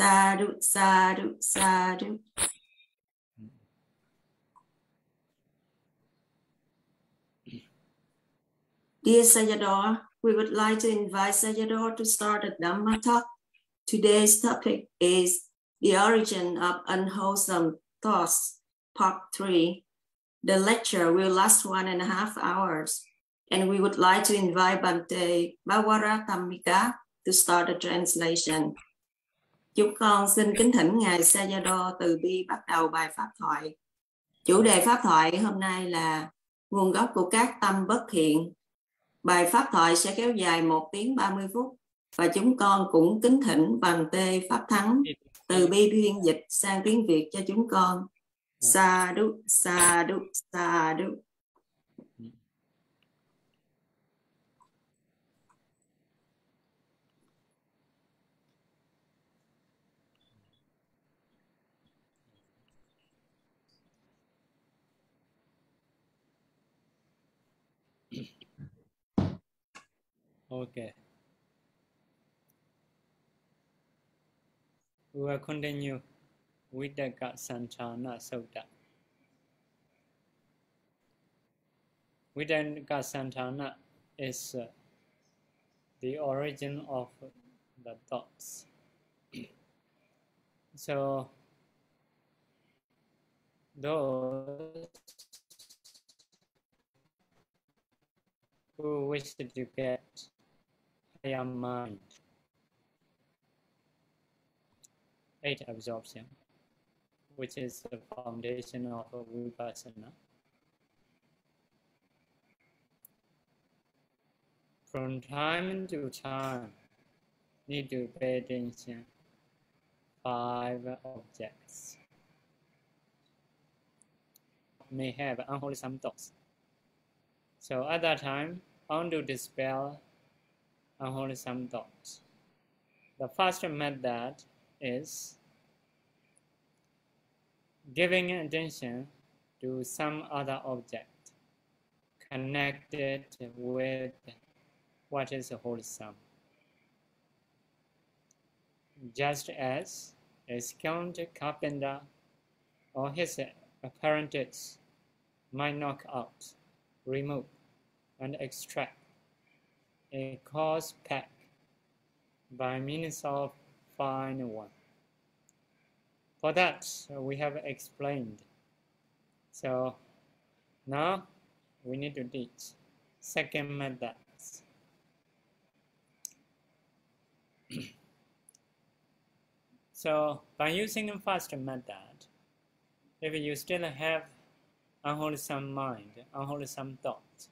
Sadhu, sadhu, sadhu. Dear Sayadaw, we would like to invite Sayadaw to start a Dhamma talk. Today's topic is the origin of unwholesome thoughts, part three. The lecture will last one and a half hours, and we would like to invite Bante Bawara Tamika to start the translation. Chúng con xin kính thỉnh Ngài Sayado từ bi bắt đầu bài pháp thoại. Chủ đề pháp thoại hôm nay là nguồn gốc của các tâm bất thiện. Bài pháp thoại sẽ kéo dài 1 tiếng 30 phút và chúng con cũng kính thỉnh bằng tê pháp thắng từ bi phiên dịch sang tiếng Việt cho chúng con. Sa đu, sa đu, sa đu. Okay. We will continue with the Santhana Sutta. Vitakka Santhana is uh, the origin of the thoughts. so, those who wish to get higher mind, eight absorption, which is the foundation of a vipassana. From time to time, need to pay attention five objects may have unwholesome thoughts. So at that time, how to dispel unwholesome thoughts? The first method is giving attention to some other object connected with what is wholesome. Just as a skilled carpenter or his apprentice might knock out, remove, and extract a coarse pack by means of fine one. For that, we have explained. So now we need to teach second method. so by using the first method, if you still have unwholesome mind, unwholesome thought,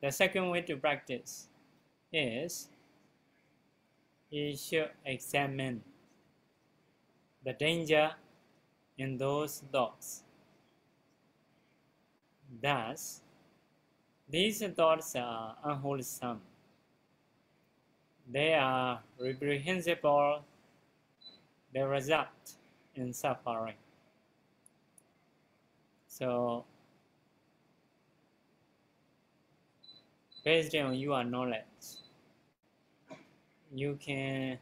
the second way to practice is you should examine the danger in those thoughts. Thus, these thoughts are unwholesome they are reprehensible, they result in suffering. So, based on your knowledge, you can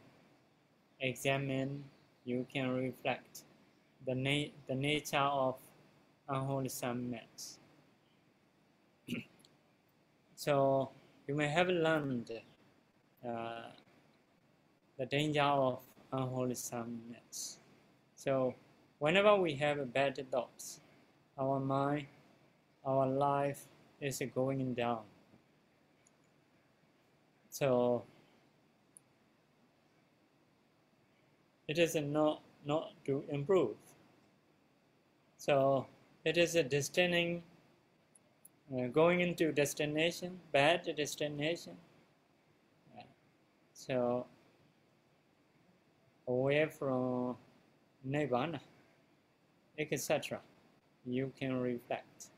examine, you can reflect the, na- the nature of unwholesomeness. so, you may have learned uh, the danger of unwholesomeness. So, whenever we have bad thoughts, our mind, our life is going down. So, it is not not to improve. So, it is a destiny, uh, going into destination, bad destination, so away from nirvana, etc. You can reflect.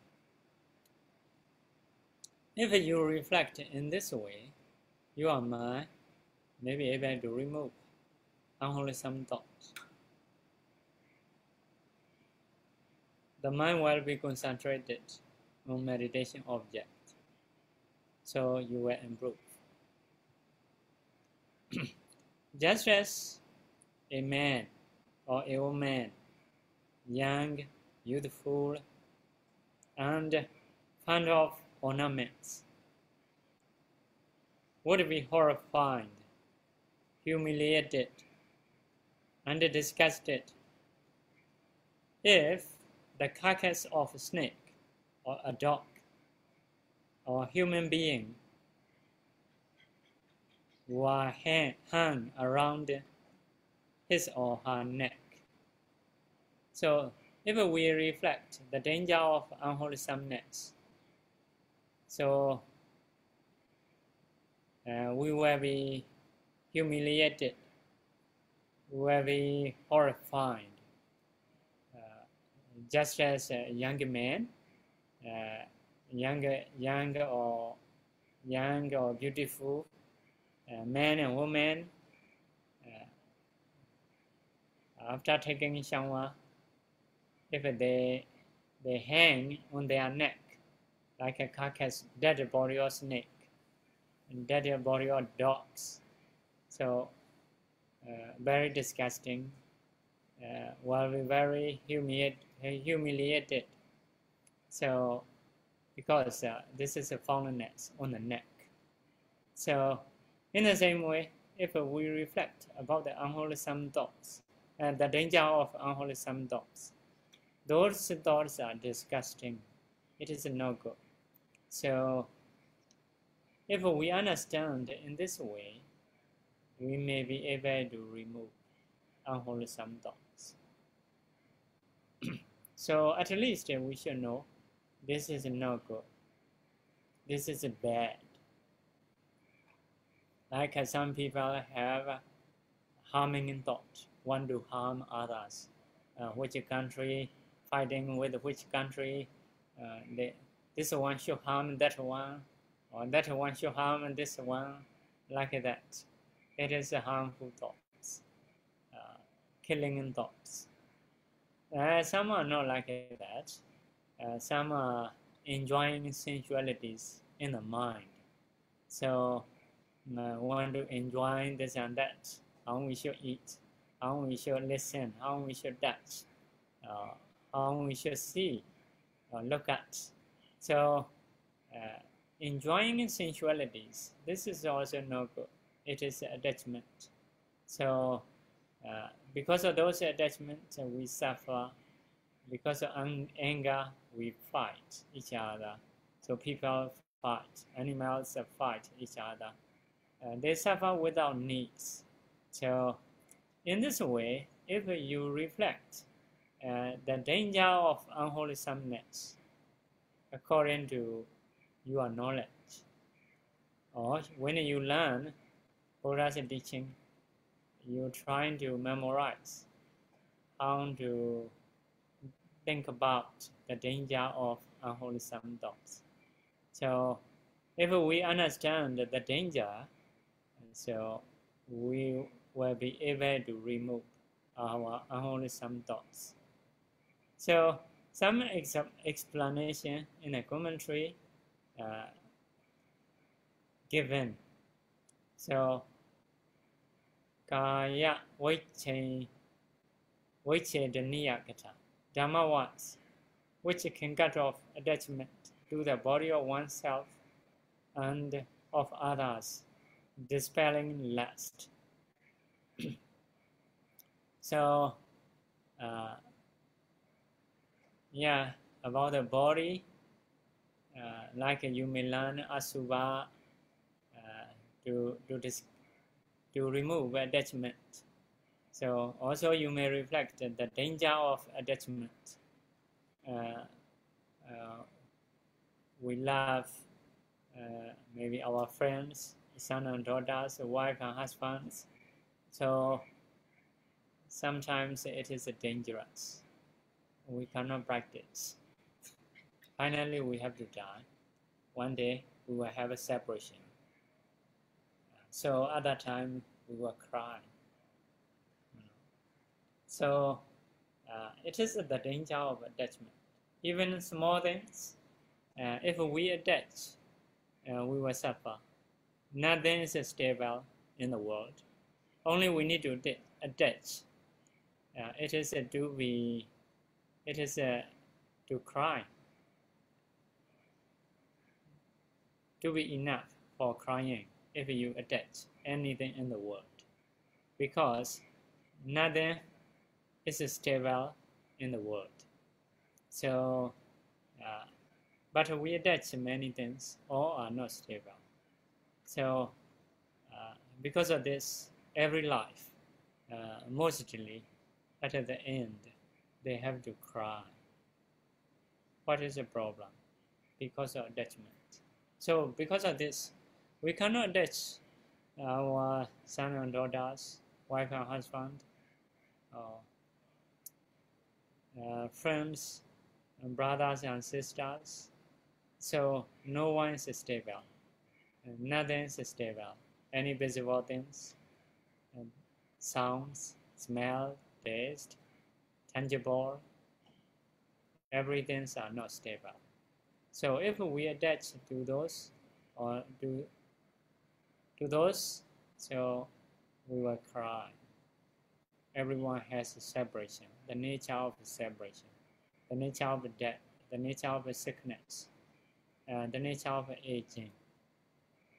If you reflect in this way, your mind may be able to remove unwholesome thoughts. The mind will be concentrated on meditation object, so you will improve. Just as a man or a woman, young, youthful, and fond of ornaments, would be horrified, humiliated, and disgusted if the carcass of a snake or a dog or a human being were hung around his or her neck. So, if we reflect the danger of unwholesomeness, so uh, we will be humiliated, we will be horrified, uh, just as a young man, uh, young, young or young or beautiful uh, man and woman after taking shower, if they they hang on their neck like a carcass, dead body or snake, and dead body or dogs. So uh, very disgusting. Uh, be very humiliate, humiliated. So because uh, this is a fallenness on the neck. So in the same way, if we reflect about the unwholesome thoughts, and the danger of unwholesome thoughts. Those thoughts are disgusting. It is no good. So, if we understand in this way, we may be able to remove unwholesome thoughts. so, at least we should know this is no good. This is bad. Like some people have harming thoughts want to harm others. Uh, which country fighting with which country? Uh, they, this one should harm that one, or that one should harm this one, like that. It is harmful thoughts, uh, killing thoughts. Uh, some are not like that. Uh, some are enjoying sensualities in the mind. So, uh, want to enjoy this and that, how we should eat how we should listen, how we should touch, uh, how we should see, or look at. So, uh, enjoying sensualities, this is also no good. It is attachment. So, uh, because of those attachments, we suffer. Because of anger, we fight each other. So people fight, animals fight each other. Uh, they suffer without needs. So in this way, if you reflect uh, the danger of unwholesomeness according to your knowledge, or when you learn Buddha's teaching, you're trying to memorize how to think about the danger of unwholesome thoughts. So, if we understand the danger, so we will be able to remove our unwholesome thoughts. So some ex explanation in a commentary uh, given. So Kaya Vaiche Vaiche Daniya Kata Dhamma words which can cut off attachment to the body of oneself and of others, dispelling lust. so uh, yeah about the body like you may learn asubha uh, to to this to remove attachment so also you may reflect the danger of attachment uh, uh, we love uh, maybe our friends son and daughters wife and husbands so sometimes it is dangerous. We cannot practice. Finally, we have to die. One day, we will have a separation. So at that time, we will cry. So uh, it is the danger of attachment. Even small things, uh, if we attach, uh, we will suffer. Nothing is stable in the world. Only we need to attached. Uh, it is to be, it is to cry, to be enough for crying if you attach anything in the world, because nothing is stable in the world. So, uh, but we attach many things, all are not stable. So, uh, because of this, every life, uh, mostly at the end, they have to cry. What is the problem? Because of attachment. So, because of this, we cannot attach our son and daughters, wife and husband, or uh, friends, and brothers and sisters. So no one is stable. Nothing is stable. Any visible things, sounds, smell, taste, tangible, everything are not stable. So if we attach to those or to to those, so we will cry. Everyone has a separation, the nature of separation, the nature of death, the nature of sickness, uh, the nature of aging.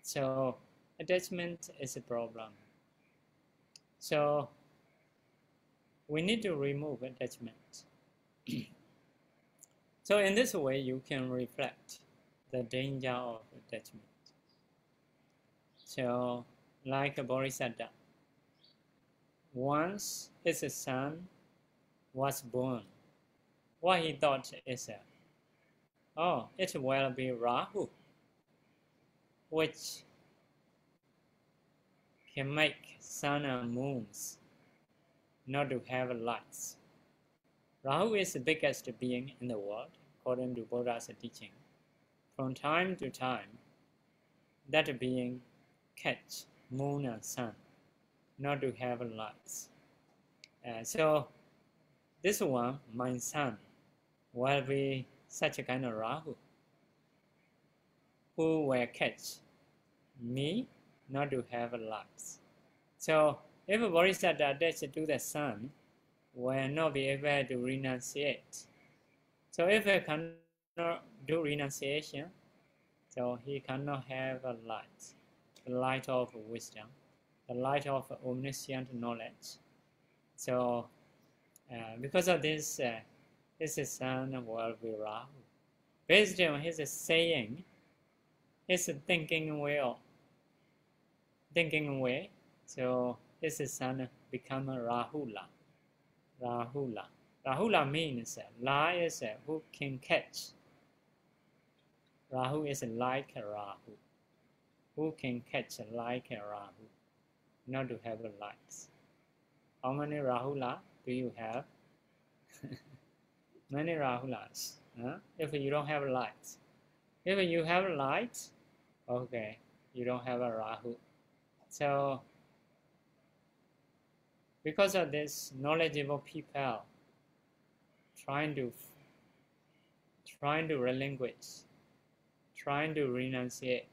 So attachment is a problem. So we need to remove attachment. so in this way, you can reflect the danger of attachment. So, like Bodhisattva, once his son was born, what he thought is, oh, it will be Rahu, which can make sun and moons not to have lights. Rahu is the biggest being in the world, according to Buddha's teaching. From time to time, that being catch moon and sun, not to have lights. Uh, so this one, my son, will be such a kind of Rahu, who will catch me not to have lights. So if a bodhisattva attached to the sun, will not be able to renunciate. So if he cannot do renunciation, so he cannot have a light, the light of wisdom, the light of omniscient knowledge. So uh, because of this, uh, his son will be Rahu. Based on his saying, his thinking will, thinking way, so his son become Rahula. Rahula. Rahula means La is who can catch. Rahu is like Rahu. Who can catch a like Rahu? Not to have a lights. How many Rahula do you have? Many Rahulas. Huh? If you don't have lights. If you have lights, okay, you don't have a Rahu. So because of this, knowledgeable people trying to trying to relinquish, trying to renunciate.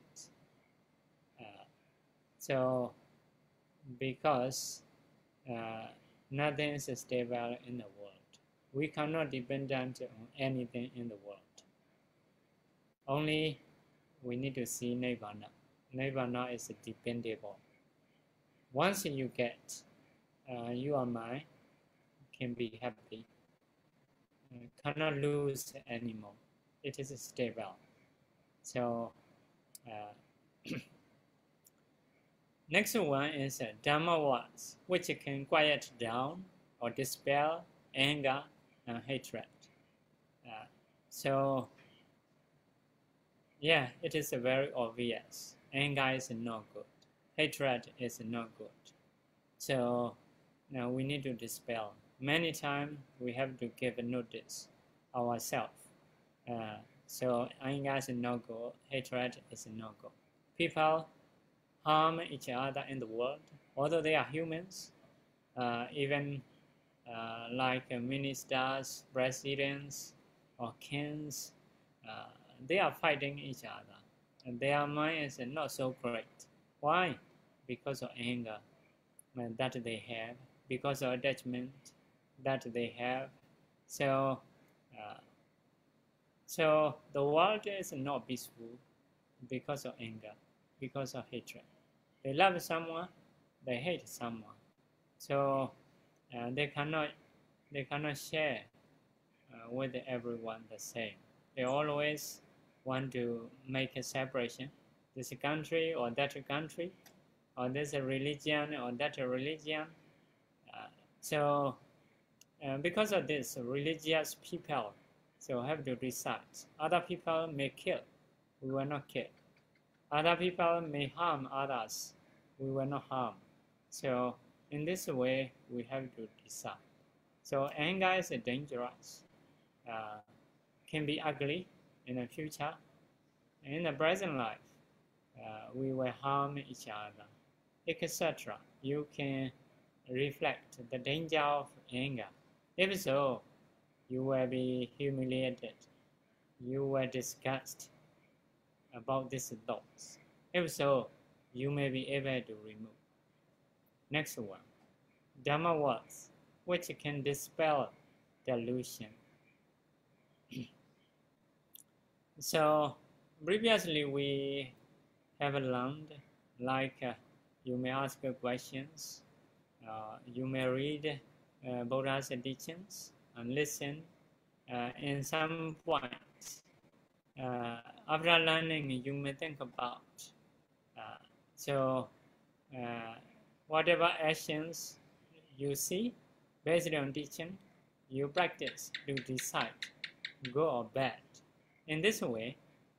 Uh, so, because uh, nothing is stable in the world, we cannot depend on anything in the world. Only we need to see nirvana. Nirvana is dependable. Once you get uh, you or mine can be happy. Cannot lose anymore. It is stable. So uh, next one is uh, Dhamma words, which can quiet down or dispel anger and hatred. Uh, so yeah, it is very obvious. Anger is not good. Hatred is not good. So now we need to dispel. Many times we have to give a notice ourselves. Uh, so anger is a no go, hatred is a no go. People harm each other in the world, although they are humans, uh, even uh, like ministers, presidents, or kings, uh, they are fighting each other. And their mind is not so great. Why? Because of anger that they have because of attachment that they have. So, uh, so the world is not peaceful because of anger, because of hatred. They love someone, they hate someone. So uh, they cannot they cannot share uh, with everyone the same. They always want to make a separation. This country or that country, or this religion or that religion. Uh, so uh, because of this, religious people so have to decide. Other people may kill, we will not kill. Other people may harm others, we will not harm. So in this way, we have to decide. So anger is dangerous, uh, can be ugly in the future. In the present life, uh, we will harm each other, etc. You can reflect the danger of anger. If so, you will be humiliated. You will disgust about these thoughts. If so, you may be able to remove. Next one, Dharma words, which can dispel delusion. so, previously we have learned like uh, you may ask questions, uh, you may read uh, Buddha's teachings and listen uh, in some points. Uh, after learning, you may think about uh, so uh, whatever actions you see based on teaching, you practice to decide good or bad. In this way,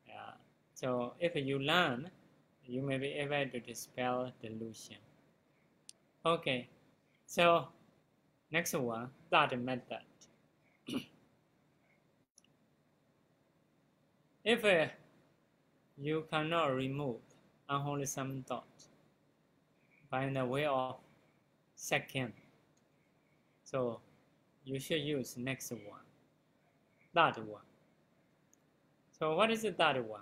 uh, so if you learn, you may be able to dispel delusion. Okay, so next one, that method. if uh, you cannot remove unwholesome thoughts by the way of second, so you should use next one, that one. So what is that one?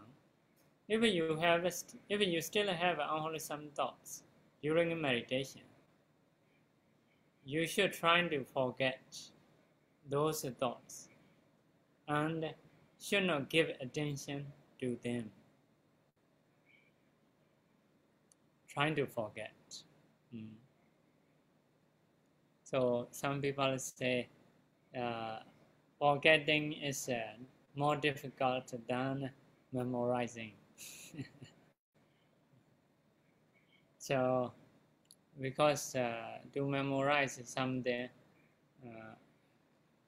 If you have, if you still have unwholesome thoughts during meditation, you should try to forget those thoughts and should not give attention to them. Trying to forget. Mm. So some people say uh, forgetting is uh, more difficult than memorizing. so because uh, to memorize something uh,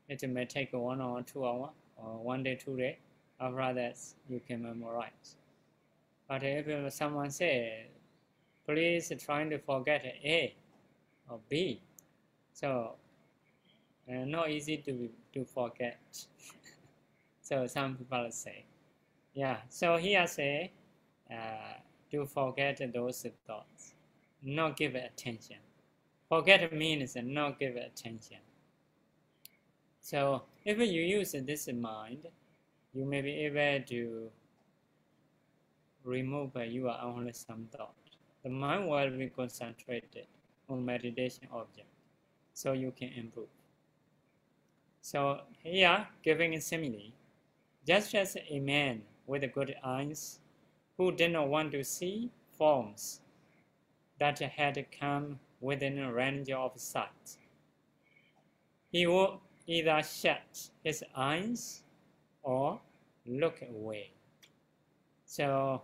it may take one or two hours or one day, two day. After that, you can memorize. But if someone say, please trying to forget A or B, so uh, not easy to to forget. so some people say, yeah. So here say uh, to forget those thoughts, not give attention. Forget means not give attention. So if you use this mind, you may be able to remove your unwholesome thought. The mind will be concentrated on meditation object, so you can improve. So here, giving a simile, just as a man with good eyes who did not want to see forms that had come within range of sight, he would either shut his eyes or look away. So,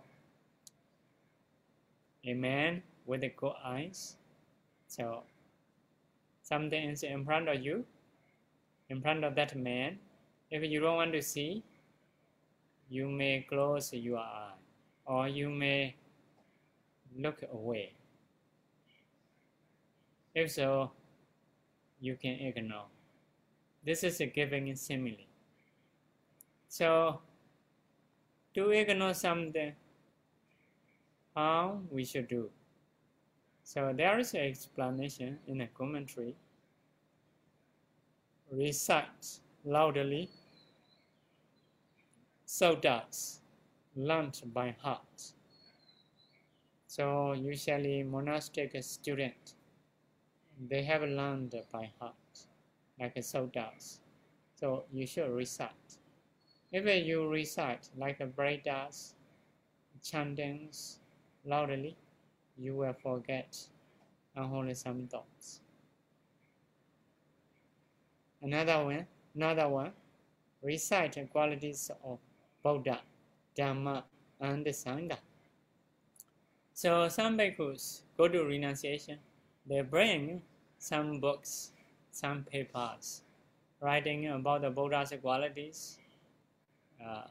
a man with good eyes. So, something is in front of you, in front of that man. If you don't want to see, you may close your eye or you may look away. If so, you can ignore. This is a giving simile. So, to ignore something, how we should do. So there is an explanation in a commentary. Recite loudly, suttas learned by heart. So usually monastic student they have learned by heart, like suttas. So you should recite. If you recite like a brain does, chantings loudly, you will forget unwholesome thoughts. Another one, another one, recite qualities of Buddha, Dhamma, and Sangha. So some bhikkhus go to renunciation. They bring some books, some papers, writing about the Buddha's qualities, uh,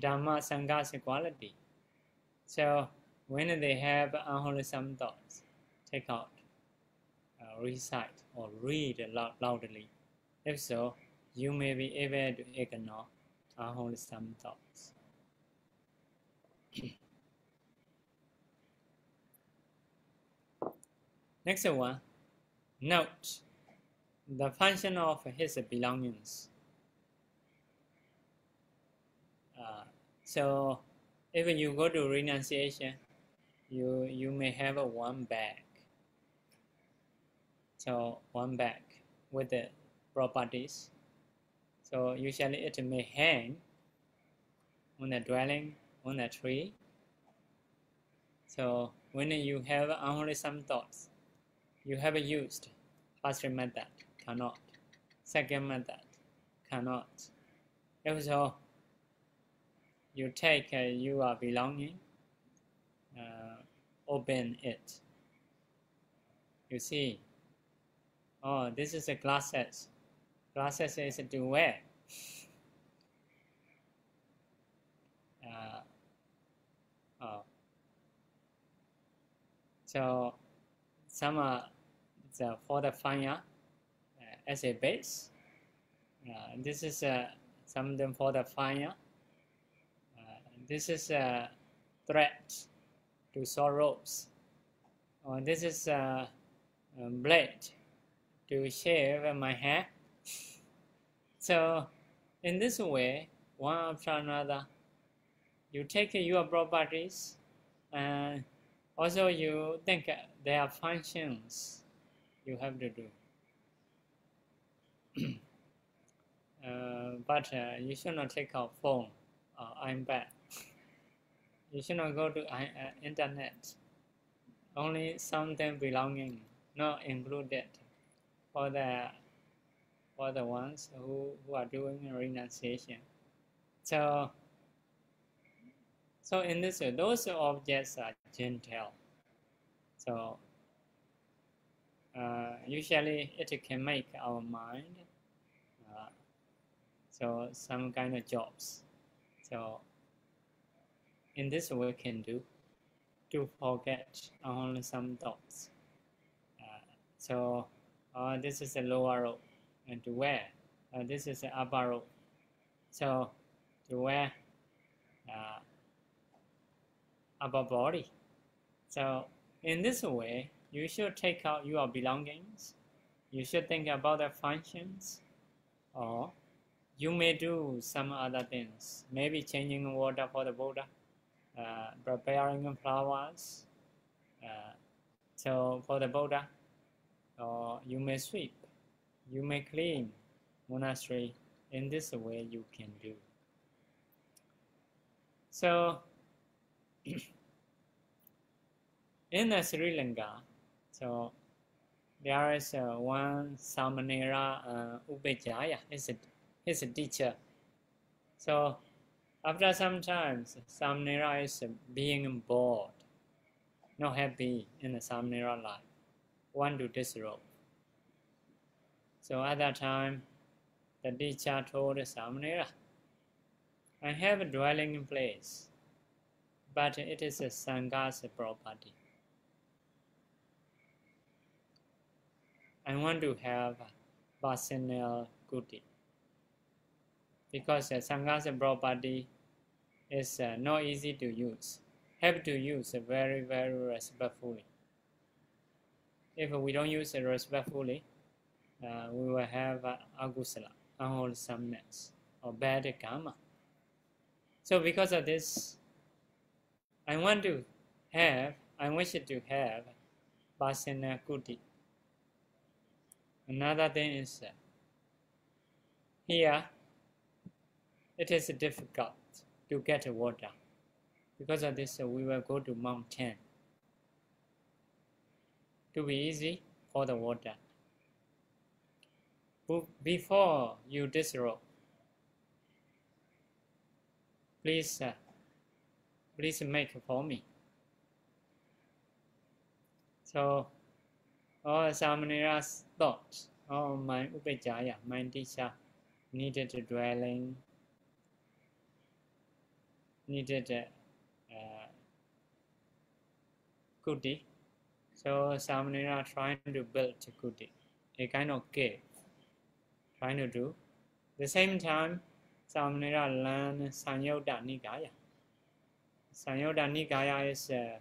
Dhamma Sangha's quality. So when they have unwholesome thoughts, take out, uh, recite, or read loudly. If so, you may be able to ignore unwholesome thoughts. Next one, note the function of his belongings. Uh, so, if you go to renunciation, you you may have one bag. So one bag with the properties. So usually it may hang on a dwelling, on a tree. So when you have only some thoughts, you have used first method, cannot. Second method, cannot. If so, you take uh, your belonging, uh, open it. You see, oh, this is a glasses. Glasses is to wear. Uh, oh. So, some the, for the fire uh, as a base. Uh, this is uh, some of them for the fire. Uh, this is a threat to sorrows. Oh, this is a, blade to shave my hair. So in this way, one after another, you take your properties and also you think there are functions you have to do. uh, but uh, you should not take a phone or iPad. you should not go to uh, internet. Only something belonging, not included for the for the ones who, who are doing renunciation. So, so in this those objects are gentle. So, uh, usually it can make our mind uh, so some kind of jobs. So, in this way, we can do to forget only some thoughts. Uh, so, uh, this is a lower rope and to wear uh, this is the upper rope so to wear uh, upper body so in this way you should take out your belongings you should think about the functions or you may do some other things maybe changing water for the Buddha uh, preparing flowers uh, so for the Buddha or you may sweep, you may clean monastery. In this way, you can do. So, in Sri Lanka, so there is uh, one Samanera uh, is it his teacher. So after some time, Samanera is being bored, not happy in the Samanera life want to disrobe. So at that time, the teacher told Samanera, I have a dwelling place, but it is a Sangha's property. I want to have personal kuti because the Sangha's property is uh, not easy to use. Have to use very, very respectfully if we don't use it respectfully, uh, we will have uh, akusala, unwholesomeness, or bad karma. So because of this, I want to have, I wish to have Vasana Kuti. Another thing is here it is difficult to get water. Because of this, we will go to mountain to be easy for the water. Before you disrobe, please, uh, please make for me. So, all Samanera's thoughts, all my upajjhaya, my teacher, needed a dwelling, needed uh, kuti. So Samanera trying to build a kuti, a kind of cave, trying to do. The same time, Samanera learn Samyutta Nikaya. Samyutta Nikaya is uh,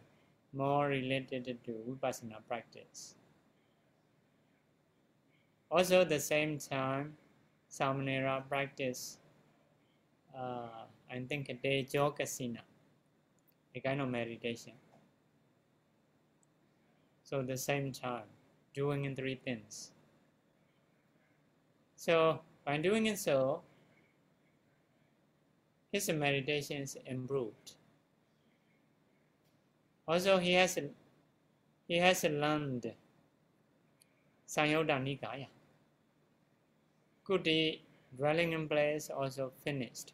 more related to Vipassana practice. Also, at the same time, Samanera practice uh, I think Tejokasina, a kind of meditation. So at the same time, doing in three things. So by doing it so, his meditation is improved. Also, he has he has learned Nikaya. Kuti dwelling in place also finished.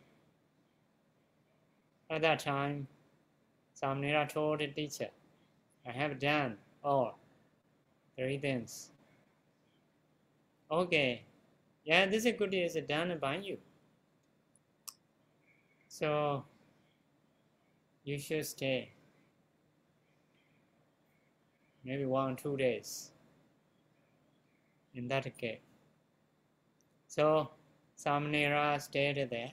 At that time, Samanera told the teacher, I have done all three things. Okay, yeah, this is good is done by you. So you should stay maybe one or two days in that cave. So Samanera stayed there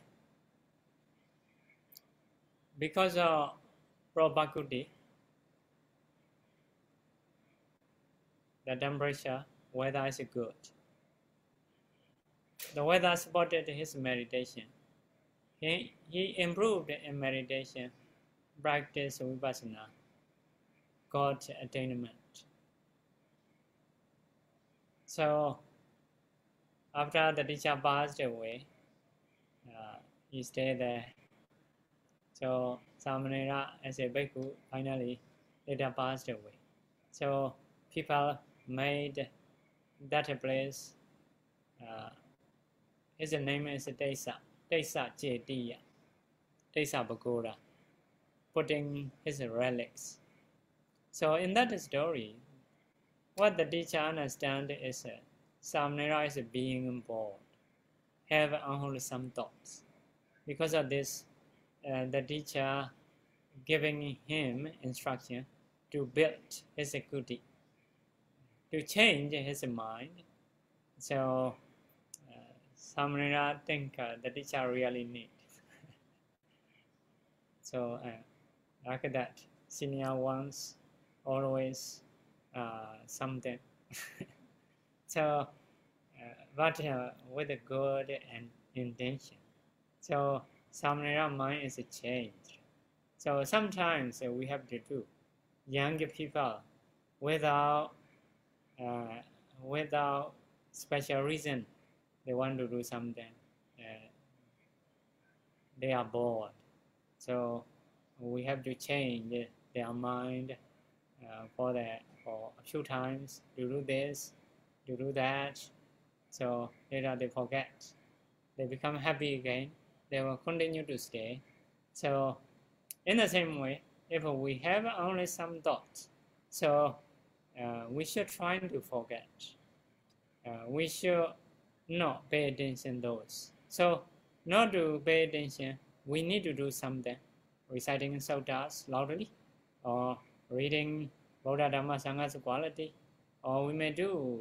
because of probability, the temperature, weather is good. The weather supported his meditation. He, he improved in meditation, practice vipassana, got attainment. So, after the teacher passed away, uh, he stayed there so Samanera as a bhikkhu finally later passed away. So people made that place, uh, his name is Desa, Desa Jetiya, Desa Pagoda, putting his relics. So in that story, what the teacher understand is uh, Samanera is being born, have unwholesome thoughts. Because of this, uh, the teacher giving him instruction to build his kuti, to change his mind. So uh, Samanera think uh, the teacher really need. so uh, like that, senior ones always uh, something. so, uh, but uh, with a good and intention. So Samanera mind is changed. So sometimes we have to do young people without uh, without special reason they want to do something. Uh, they are bored. So we have to change their mind uh, for that for a few times to do this, to do that. So later they forget. They become happy again they will continue to stay. So in the same way, if we have only some thoughts, so uh, we should try to forget. Uh, we should not pay attention those. So not to pay attention, we need to do something, reciting suttas loudly, or reading Buddha Sangha's quality, or we may do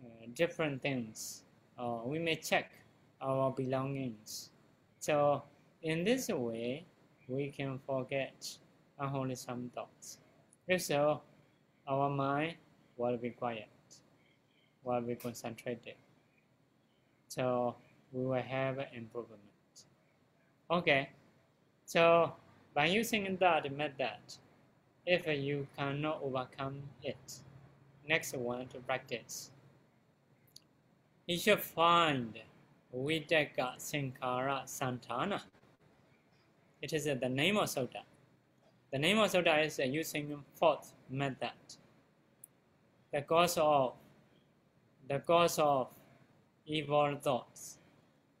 Uh, different things, or we may check our belongings. So in this way, we can forget unwholesome thoughts. If so, our mind will be quiet, will be concentrated. So we will have improvement. Okay, so by using that method, if you cannot overcome it, next one to practice. He should find Vitakka Sankhara Santhana. It is the name of Sutta. The name of Sutta is using fourth method. The cause of the cause of evil thoughts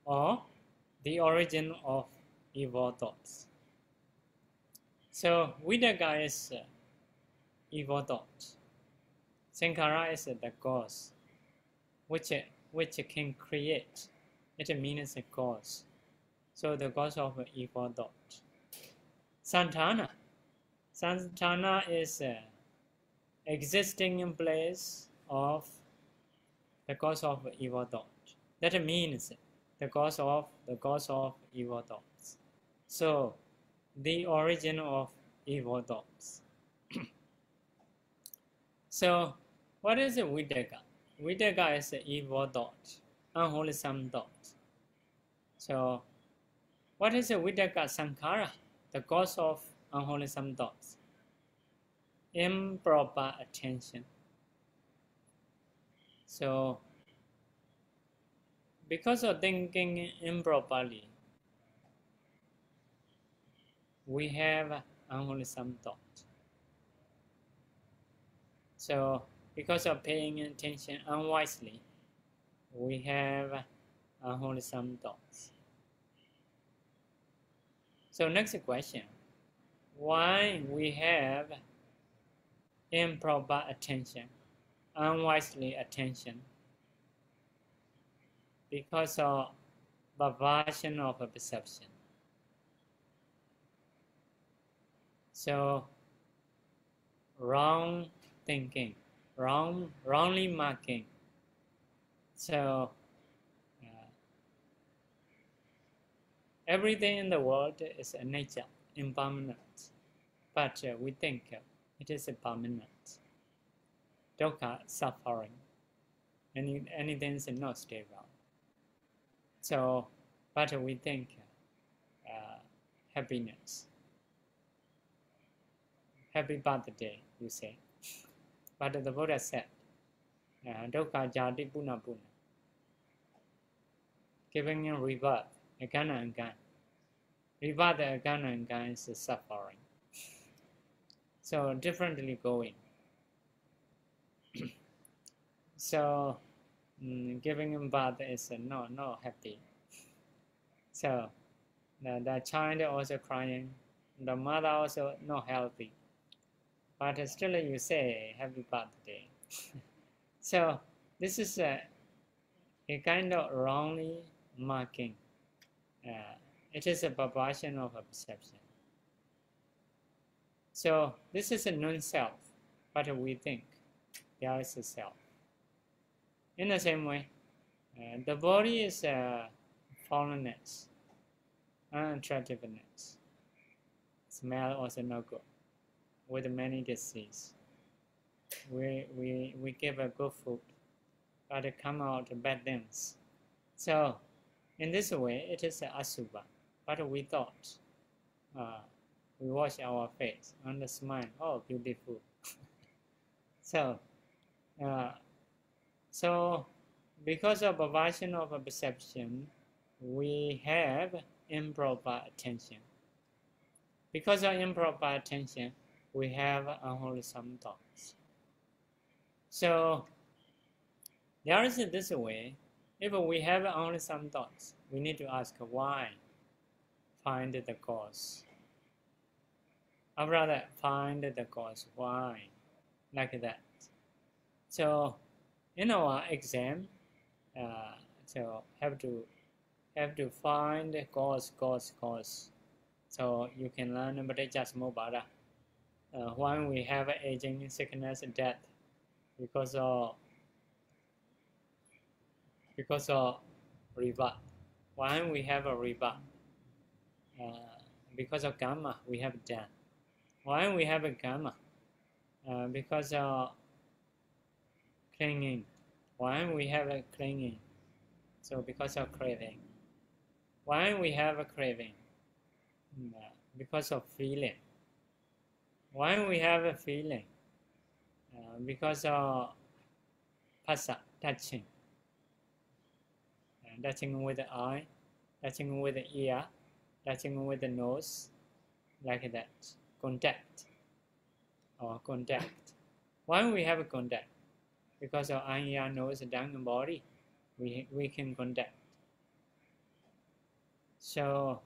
or the origin of evil thoughts. So Vitakka is evil thought. Sankhara is the cause, which which can create. It means a cause. So the cause of evil thought. Santhana. Santhana is existing in place of the cause of evil thought. That means the cause of the cause of evil thoughts. So the origin of evil thoughts. so what is a Vitakka? Vitakka is an evil thought, unwholesome thought. So, what is a Vitakka Sankhara? The cause of unwholesome thoughts. Improper attention. So, because of thinking improperly, we have unwholesome thought. So, because of paying attention unwisely, we have unwholesome thoughts. So next question, why we have improper attention, unwisely attention? Because of perversion of perception. So wrong thinking wrong, wrongly marking. So uh, everything in the world is a nature, impermanent, but uh, we think uh, it is permanent. Dukkha, suffering, Any, anything is not stable. So, but we think uh, happiness. Happy birthday, you say. But the Buddha said, dukkha jati puna puna, giving in rebirth again and again. Rebirth again and again is suffering. So differently going. so mm, giving in birth is not not happy. So the, the child also crying, the mother also not healthy but still you say happy birthday. so this is a, a kind of wrongly marking. Uh, it is a perversion of a perception. So this is a non-self, but we think there is a self. In the same way, uh, the body is a fallenness, unattractiveness. Smell also no good with many diseases. We, we, we give a good food, but it come out bad things. So in this way, it is asubha. But we thought, uh, we wash our face and smile, oh, beautiful. so, uh, so because of perversion of a perception, we have improper attention. Because of improper attention, we have unwholesome thoughts. So there is this way. If we have unwholesome thoughts, we need to ask why. Find the cause. Or rather, find the cause. Why? Like that. So in our exam, uh, so have to have to find cause, cause, cause. So you can learn about just more mobile uh, when we have aging, sickness, death, because of because of rebirth. When we have a rebirth, uh, because of karma, we have death. When we have a karma, uh, because of clinging. When we have a clinging, so because of craving. When we have a craving, uh, because of feeling why we have a feeling? Uh, because of phassa, touching. touching with the eye, touching with the ear, touching with the nose, like that. Contact or contact. Why we have a contact? Because of eye, ear, nose, tongue, and body, we, we can contact. So,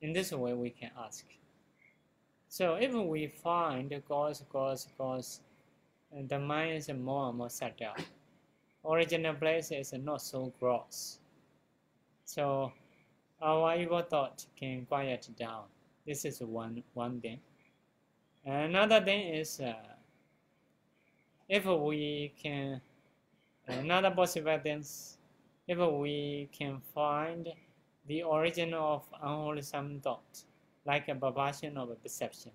in this way, we can ask. So, if we find cause, cause, cause, the mind is more and more subtle. Original place is not so gross. So, our evil thought can quiet down. This is one, one thing. Another thing is uh, if we can, another possible thing, if we can find the origin of unwholesome thought, like a perversion of a perception.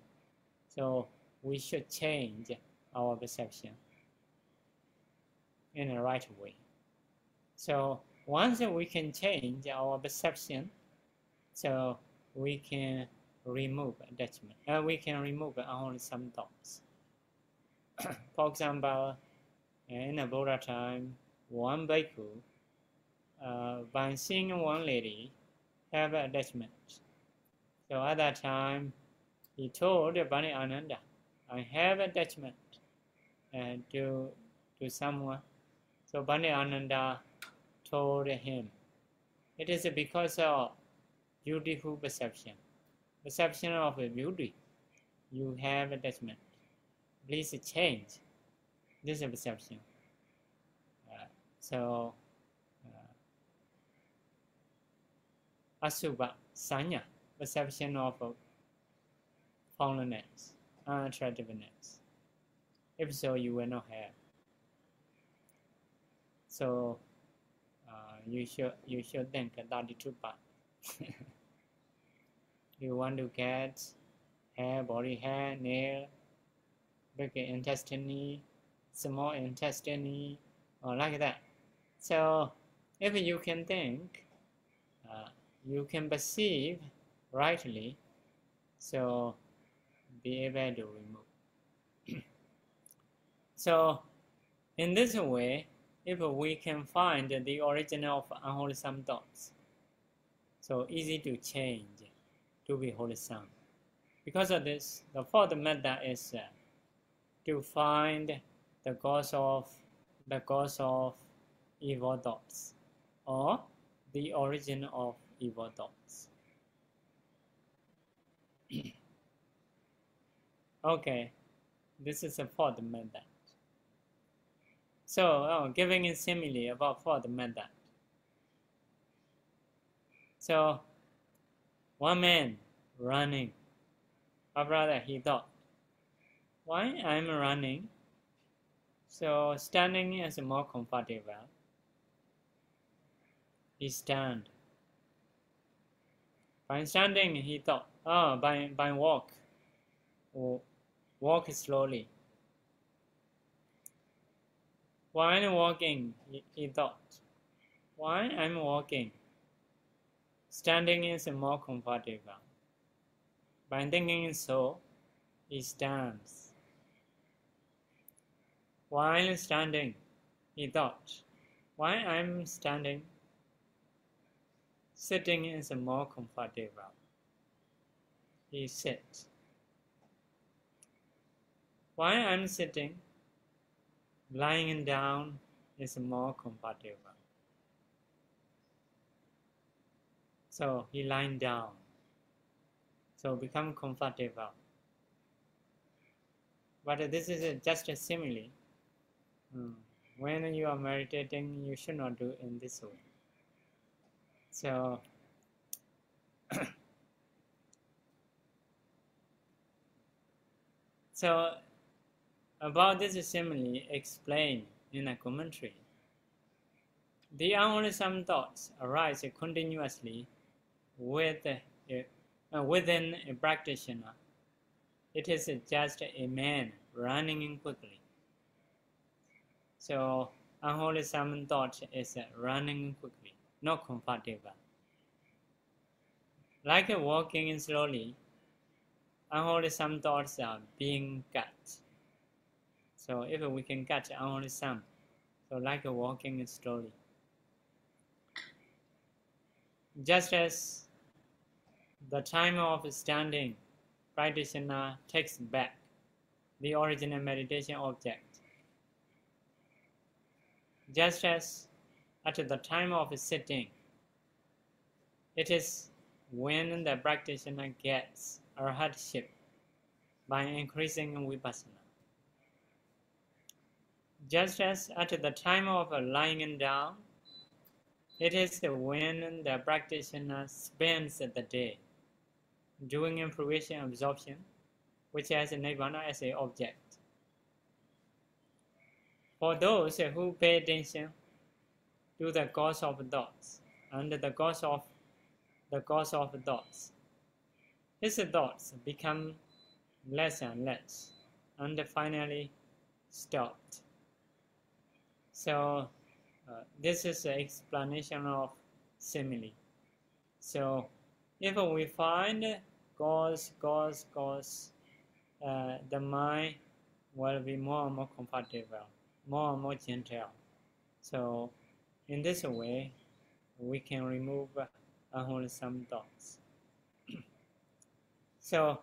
So we should change our perception in the right way. So once we can change our perception, so we can remove attachment. Uh, we can remove unwholesome thoughts. For example, in the Buddha time, one bhikkhu, uh, by seeing one lady, have attachment. So at that time, he told Bani Ananda, I have attachment uh, to, to someone. So Bani Ananda told him, it is because of beautiful perception. Perception of beauty, you have attachment. Please change this perception. Uh, so, uh, Sanya, perception of fallenness, unattractiveness. If so, you will not have. So, uh, you should you should think that the two part. you want to get hair, body hair, nail, big intestine, small intestine, or like that. So, if you can think, uh, you can perceive rightly, so be able to remove. so, in this way, if we can find the origin of unwholesome thoughts, so easy to change to be wholesome. Because of this, the fourth method is uh, to find the cause of the cause of evil thoughts or the origin of evil thoughts. Okay, this is a fourth method. So, oh, giving a simile about fourth method. So, one man running. A brother, he thought, why I'm running? So standing is more comfortable. He stand. By standing, he thought, oh, by, by walk, walk slowly. While walking, he, thought, why I'm walking? Standing is more comfortable. By thinking so, he stands. While standing, he thought, why I'm standing? Sitting is more comfortable. He sits. Why I'm sitting? Lying down is more comfortable. So he lying down. So become comfortable. But this is just a simile. Hmm. When you are meditating, you should not do in this way. So so about this simile explained in a commentary. The unwholesome thoughts arise continuously with a, uh, within a practitioner. It is just a man running quickly. So unwholesome thought is running quickly, not comfortable. Like walking slowly, unwholesome thoughts are being cut. So if we can catch only some, so like a walking slowly. Just as the time of standing, practitioner takes back the original meditation object. Just as at the time of sitting, it is when the practitioner gets a hardship by increasing vipassana. Just as at the time of lying down, it is when the practitioner spends the day doing information absorption, which has nirvana as an object. For those who pay attention to the cause of thoughts and the cause of the cause of thoughts, his thoughts become less and less and finally stopped. So uh, this is the explanation of simile. So if we find cause, cause, cause, uh, the mind will be more and more comfortable, more and more gentle. So in this way, we can remove unwholesome thoughts. so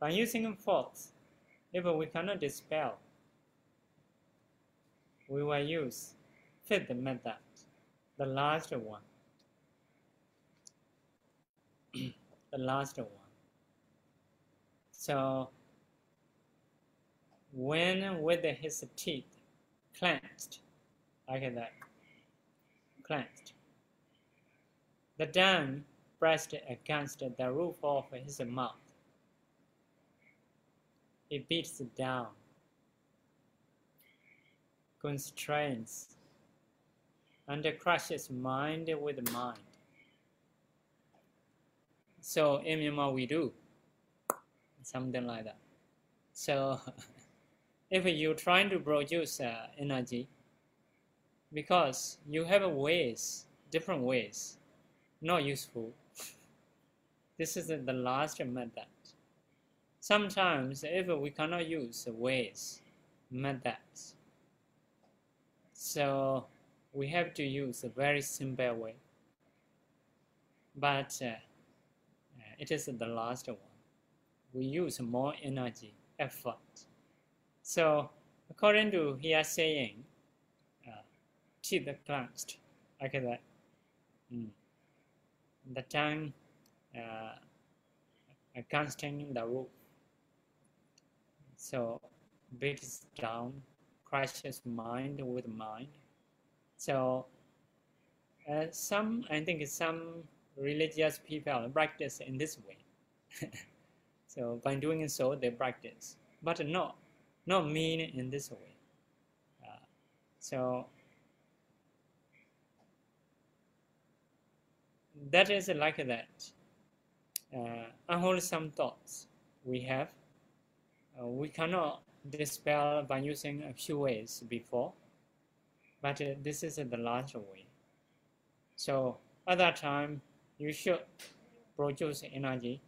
by using thoughts, if we cannot dispel we will use fifth method, the last one. the last one. So when with his teeth clenched, like that, clenched, the tongue pressed against the roof of his mouth. It beats down constraints and crushes mind with mind. So in we do something like that. So if you're trying to produce uh, energy, because you have ways, different ways, not useful. this is the last method. Sometimes if we cannot use ways, methods, so we have to use a very simple way. But uh, uh, it is the last one. We use more energy, effort. So according to here saying, uh, teeth clenched, like that. Mm. The tongue uh, the roof. So beats down crushes mind with mind. So uh, some, I think some religious people practice in this way. so by doing so, they practice, but not, not mean in this way. Uh, so that is like that. Uh, unwholesome thoughts we have, uh, we cannot dispel by using a few ways before, but uh, this is the last way. So at that time, you should produce energy.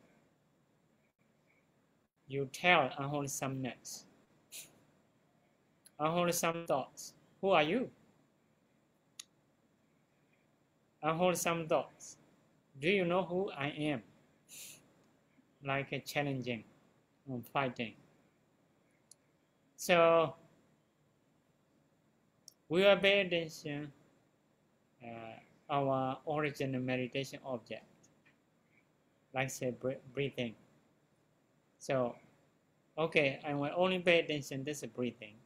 You tell unwholesomeness, unwholesome thoughts. Who are you? Unwholesome thoughts. Do you know who I am? Like a challenging, and fighting. So we will attention uh, our original meditation object, like say breathing. So, okay, I will only pay attention this breathing.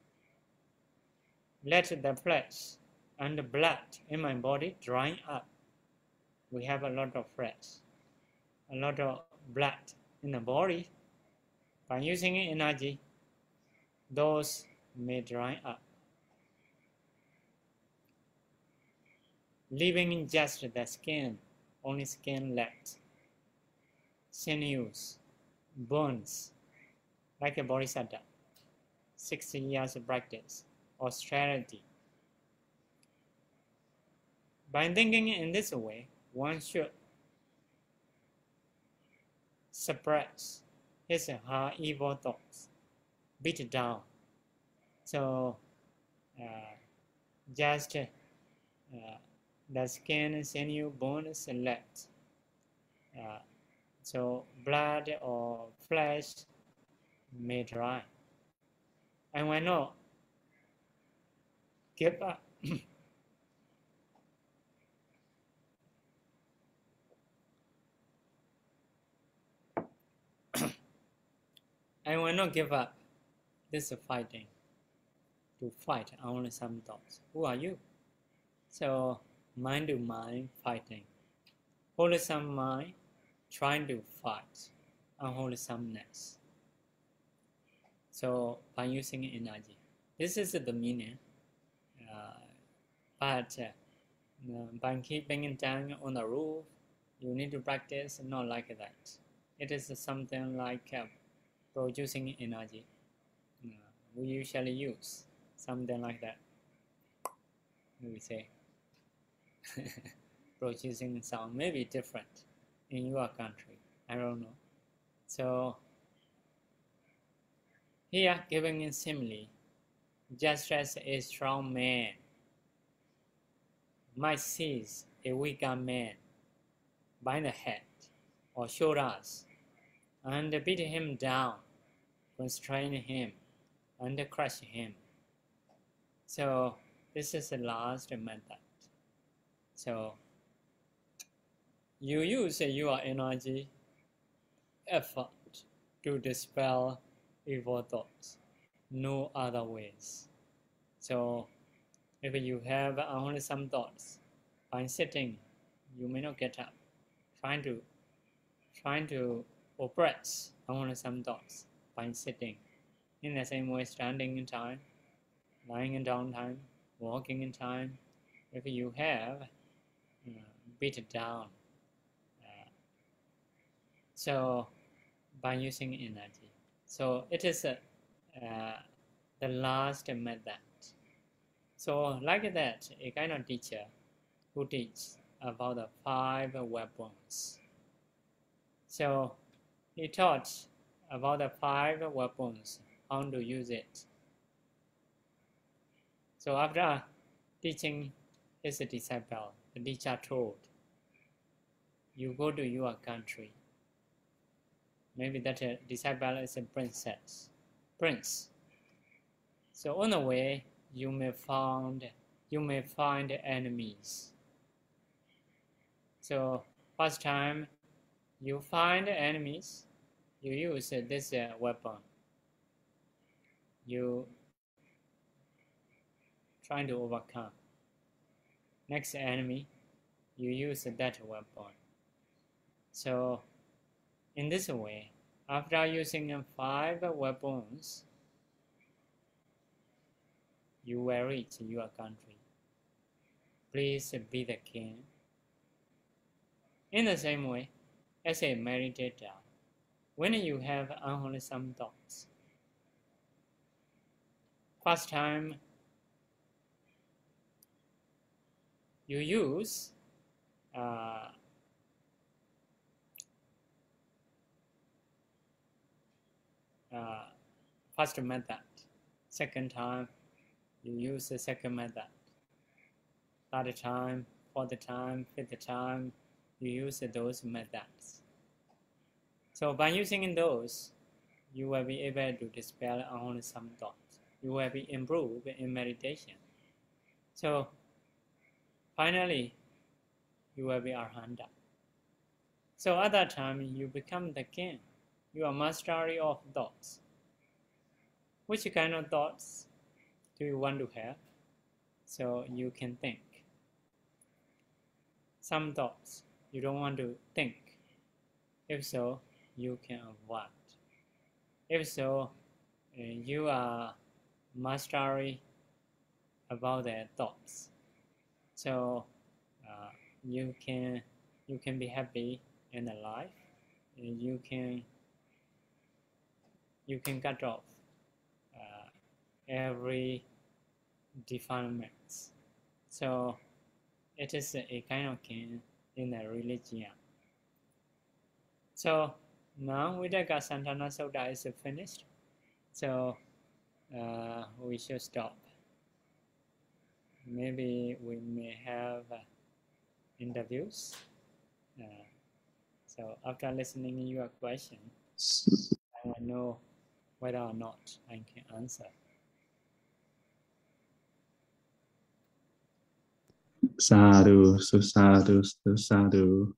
Let the flesh and the blood in my body dry up. We have a lot of flesh, a lot of blood in the body. By using energy, those may dry up. Leaving just the skin, only skin left. Sinews, bones, like a bodhisattva. 60 years of practice, austerity. By thinking in this way, one should suppress his or her evil thoughts beat down. So uh, just uh, the skin, sinew, bone select Uh, so blood or flesh may dry. And when not, give up. I will not give up. This is fighting. To fight only some thoughts. Who are you? So mind to mind fighting. Wholesome mind trying to fight unwholesomeness. So by using energy, this is the meaning. Uh, but uh, by keeping it down on the roof, you need to practice not like that. It is something like uh, producing energy. We usually use something like that. We say producing sound may be different in your country. I don't know. So here giving in simile, just as a strong man might seize a weaker man by the head or shoulders and beat him down, constrain him, and crush him. So this is the last method. So you use your energy, effort to dispel evil thoughts, no other ways. So if you have only some thoughts, by sitting, you may not get up. Trying to trying to oppress only some thoughts by sitting. In the same way, standing in time, lying in time, walking in time. If you have uh, beat it down, uh, so by using energy. So it is uh, the last method. So like that, a kind of teacher who teaches about the five weapons. So he taught about the five weapons, how to use it. So after teaching his disciple, the teacher told, you go to your country. Maybe that disciple is a princess, prince. So on the way, you may find you may find enemies. So first time you find enemies, you use this uh, weapon. You trying to overcome. Next enemy, you use that weapon. So in this way, after using five weapons, you will reach your country. Please be the king. In the same way, as a meditator, when you have unwholesome thoughts, first time you use uh, uh, first method. Second time, you use the second method. Third time, fourth time, fifth time, you use those methods. So by using those, you will be able to dispel only some thoughts. You will be improved in meditation. So finally, you will be Arhanta. So at that time, you become the king. You are mastery of thoughts. Which kind of thoughts do you want to have? So you can think. Some thoughts you don't want to think. If so, you can avoid. If so, uh, you are mastery about their thoughts. So uh, you can you can be happy in the life. And you can you can cut off uh, every defilements. So it is a kind of king in the religion. So now Vitakka Santhana Sutta is finished. So uh, we should stop. Maybe we may have uh, interviews. Uh, so after listening your question, I will know whether or not I can answer. Sadhu, so sadhu, so sadhu.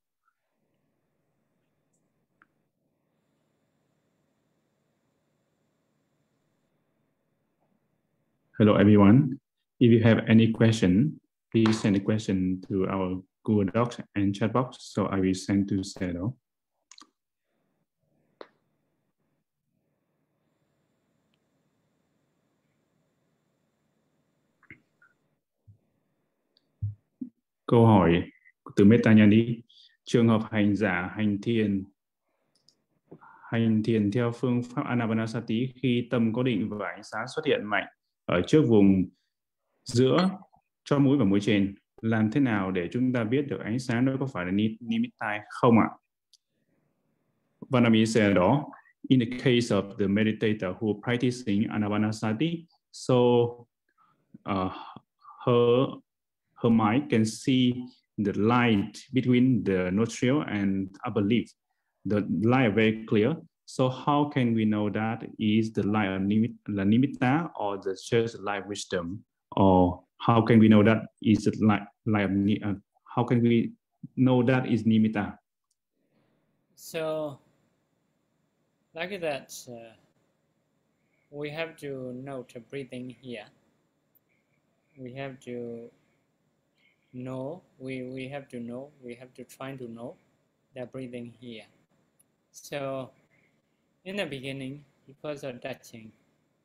Hello everyone. If you have any question, please send a question to our Google Docs and chat box. So I will send to Sero. câu hỏi từ Meta đi trường hợp hành giả hành thiền hành thiền theo phương pháp Anapanasati khi tâm có định và ánh sáng xuất hiện mạnh ở trước vùng giữa cho mũi và mũi trên làm thế nào để chúng ta biết được ánh sáng đó có phải là nimittai không ạ? Vanami said đó, in the case of the meditator who practicing anapanasati, so uh, her her mind can see the light between the nostril and upper lip. The light very clear. So how can we know that is the light of the nimitta or the just light wisdom? Or how can we know that is the light, light of, uh, how can we know that is nimitta? So like that, uh, we have to note breathing here. We have to know, we, we have to know, we have to try to know the breathing here. So in the beginning, because of touching,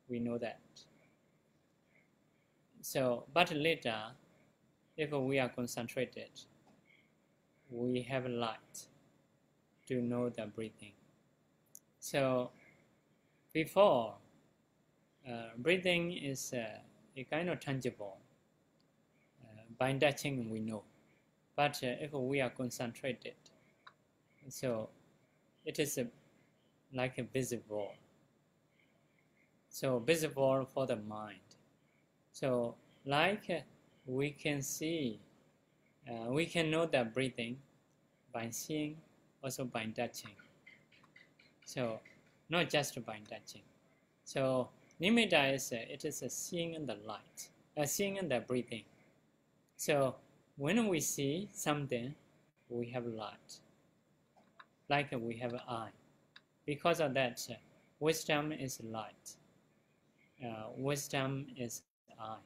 we know that. So, but later, if we are concentrated, we have a light to know the breathing. So, before, uh, breathing is uh, a kind of tangible. By touching we know. But uh, if we are concentrated. So it is a, like a visible. So visible for the mind. So like uh, we can see uh, we can know the breathing by seeing also by touching. So not just by touching. So nimitta is uh, it is a seeing in the light a seeing in the breathing. So when we see something, we have light, like we have eye. Because of that, wisdom is light. Uh, wisdom is eye.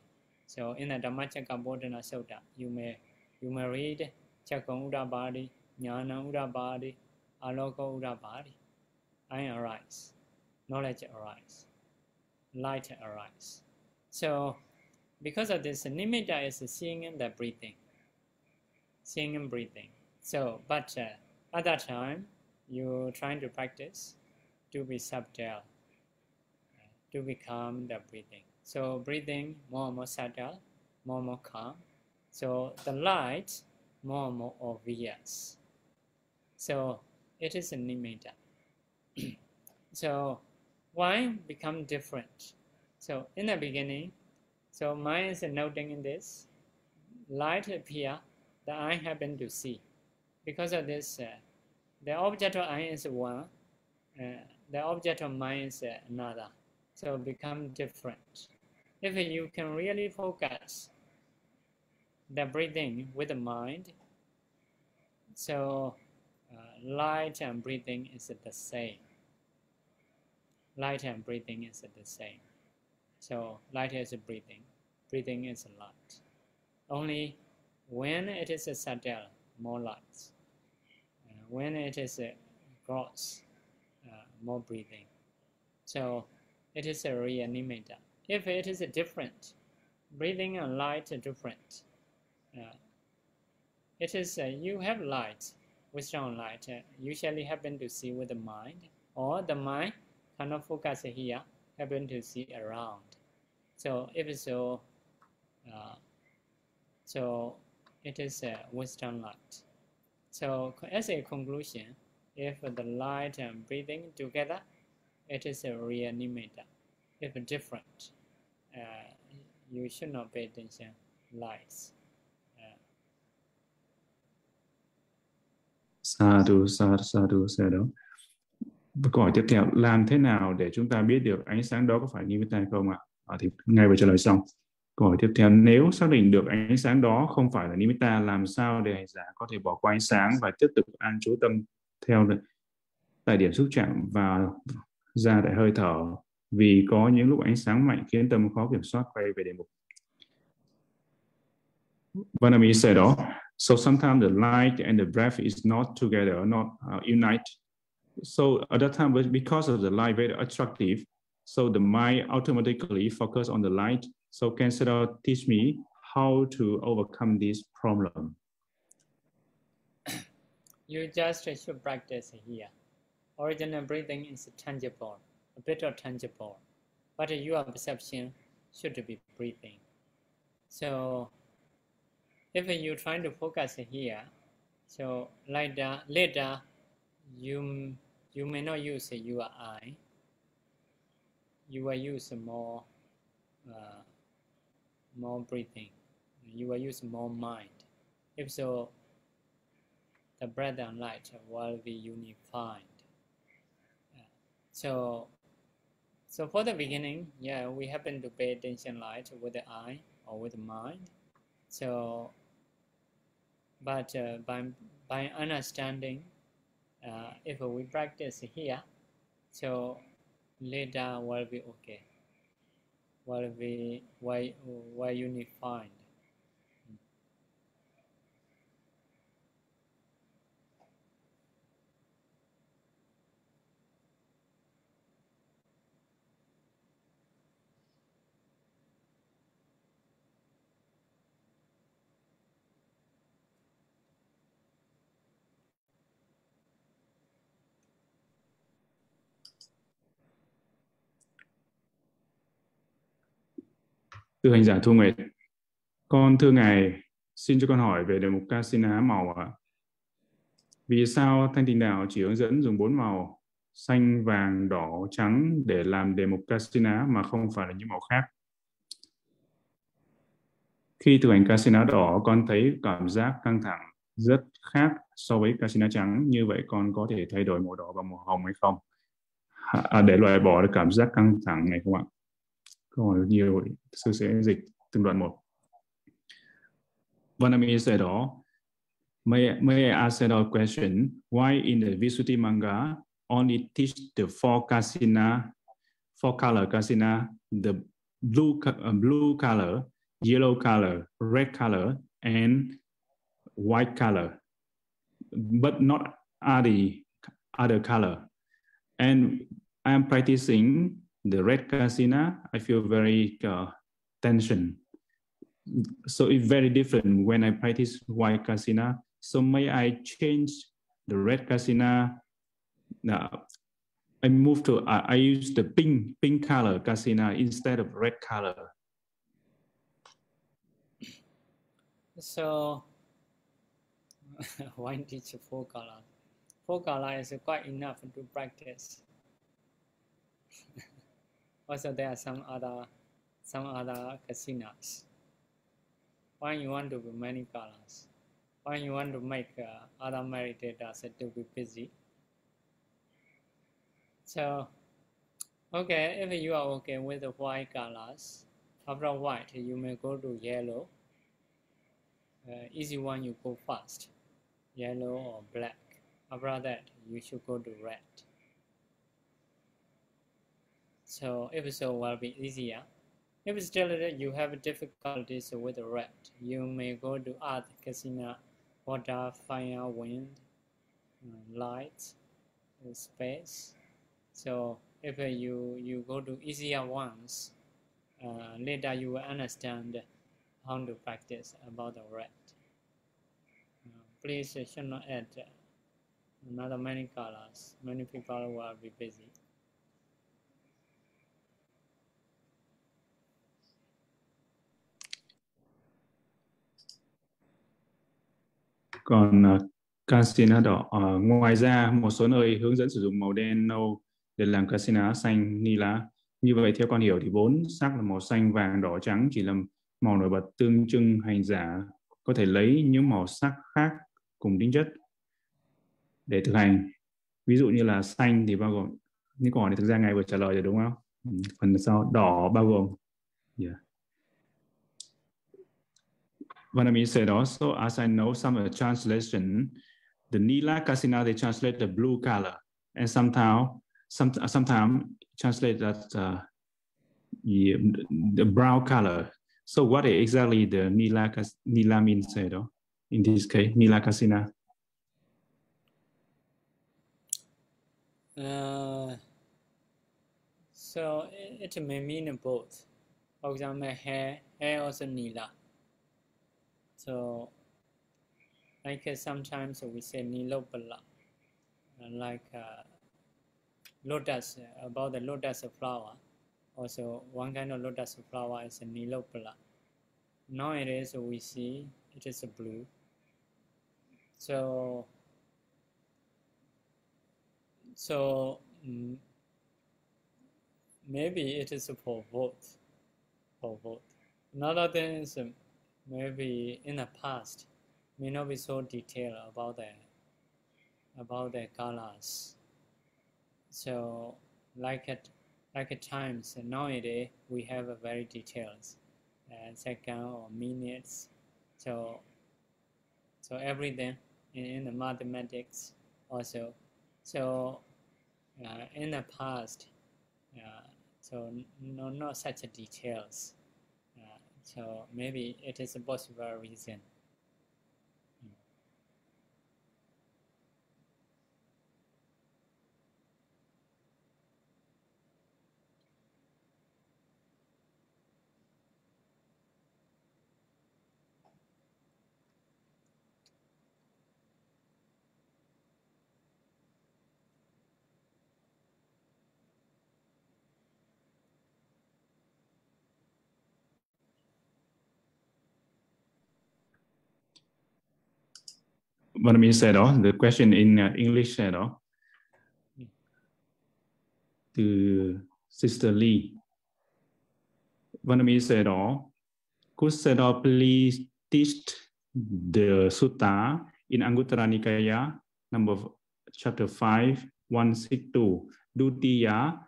So in the Dhammacakkappavattana Sutta, you may you may read Chakam Udabadi, Jnana Udabadi, Aloka Udabadi. Eye arise, knowledge arise, light arise. So because of this, nimitta is seeing and the breathing. Seeing and breathing. So, but uh, at that time, you're trying to practice to be subtle, to become the breathing. So, breathing more and more subtle, more and more calm. So, the light more and more obvious. So, it is a nimitta. so, why become different? So, in the beginning, so mine is noting in this. Light appear, that I happen to see. Because of this, uh, the object of eye is one, uh, the object of mind is another. So become different. If you can really focus the breathing with the mind, so uh, light and breathing is the same. Light and breathing is the same. So light is breathing. Breathing is a light. Only when it is a subtle, more light. Uh, when it is a gross, uh, more breathing. So it is a real nimitta. If it is a different, breathing and light are different. Uh, it is uh, you have light, strong light, uh, usually happen to see with the mind, or the mind cannot focus here, happen to see around. So if so, uh, so it is a wisdom light. So as a conclusion, if the light and breathing together, it is a real. If different, uh, you should not pay attention lights. Sadhu, sadhu, sadhu, sadhu. Câu hỏi tiếp theo, làm thế nào để chúng ta biết được ánh sáng đó có phải nimitta hay không ạ? À, thì ngay vừa trả lời xong. Câu hỏi tiếp theo, nếu xác định được ánh sáng đó không phải là nimitta, làm sao để hành giả có thể bỏ qua ánh sáng và tiếp tục an trú tâm theo tại điểm xúc chạm và ra tại hơi thở vì có những lúc ánh sáng mạnh khiến tâm khó kiểm soát quay về đề mục. Vanami said, oh, so sometimes the light and the breath is not together, not uh, unite. So at that time, because of the light very attractive, so the mind automatically focus on the light. So can Sayadaw teach me how to overcome this problem? You just should practice here. Original breathing is tangible, a bit of tangible, but your perception should be breathing. So if you try to focus here, so later, later you, you may not use your eye, you will use more, uh, more breathing, you will use more mind. If so, the breath and light will be unified. So, so for the beginning, yeah, we happen to pay attention light with the eye or with the mind. So, but uh, by, by understanding, uh, if we practice here, so later will be okay, will be well, well unified. Thưa hành giả Thu Nguyệt, con thưa Ngài, xin cho con hỏi về đề mục Kasina màu ạ. Vì sao Thanh Tịnh Đạo chỉ hướng dẫn dùng bốn màu xanh, vàng, đỏ, trắng để làm đề mục Kasina mà không phải là những màu khác? Khi thực hành Kasina đỏ, con thấy cảm giác căng thẳng rất khác so với Kasina trắng. Như vậy con có thể thay đổi màu đỏ và màu hồng hay không? À, để loại bỏ được cảm giác căng thẳng này không ạ? Câu hỏi nhiều sư sẽ dịch từng đoạn một said đó May, may I ask a question? Why in the Visuddhimagga only teach the four kasina, four color kasina, the blue, uh, blue color, yellow color, red color, and white color, but not other other color. And I'm practicing the red kasina, I feel very uh, tension. So it's very different when I practice white kasina. So may I change the red kasina? Now I move to uh, I use the pink pink color kasina instead of red color. So why teach four color? Four color is quite enough to practice. Also, there are some other some other kasinas. When you want to be many colors? when you want to make uh, other meditators to be busy? So, okay, if you are okay with the white colors, after white you may go to yellow. Uh, easy one you go first, yellow or black. After that you should go to red. So if so will be easier. If still you have difficulties with red, you may go to earth, kasina, water, fire, wind, uh, light, uh, space. So if you, you go to easier ones, uh, later you will understand how to practice about the red. Uh, please should not add another many colors. Many people will be busy. Còn à, uh, casina đỏ uh, ngoài ra một số nơi hướng dẫn sử dụng màu đen nâu để làm casina xanh ni lá. Như vậy theo con hiểu thì bốn sắc là màu xanh vàng đỏ trắng chỉ là màu nổi bật tương trưng hành giả có thể lấy những màu sắc khác cùng tính chất để thực hành. Ví dụ như là xanh thì bao gồm những câu hỏi này thực ra ngài vừa trả lời rồi đúng không? Ừ, phần sau đỏ bao gồm yeah. Vanami said also, as I know some translation, the Nila Kasina, they translate the blue color. And somehow, some, sometimes translate that uh, the, the brown color. So what exactly the Nila, Nila means said, in this case, Nila Kasina? Uh, so it, it may mean both. For example, hair, hair also Nila. So, like uh, sometimes we say nilopala, like uh, lotus, about the lotus flower. Also, one kind of lotus flower is a nilopala. Nowadays, we see it is a blue. So, so mm, maybe it is for both, for both. Another thing is um, maybe in the past may not be so detailed about the about the colors. So like at like at times nowadays we have a very details uh, second or minutes. So so everything in, in the mathematics also. So uh, in the past, uh, so no not such details. So maybe it is a possible reason. What I mean said đó, the question in uh, English said đó, từ Sister Lee. What I mean said đó, could Sayadaw please teach the sutta in Anguttara Nikaya, number chapter 5, 162, Dutiya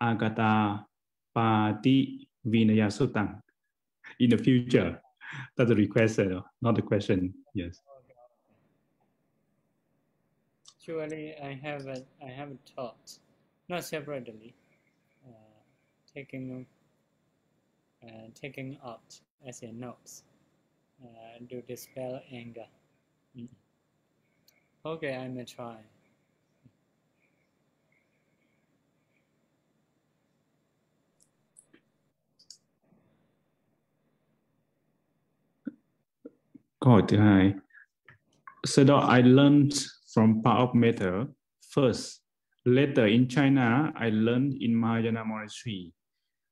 Agata Pati Vinaya Sutta in the future. That's a request, uh, not a question. Yes. Actually, I have a, I have taught, not separately, uh, taking uh, taking out as a notes uh, to dispel anger. Mm. Okay, I may try. Câu hỏi thứ hai. I learned from part of matter. First, later in China, I learned in Mahayana monastery.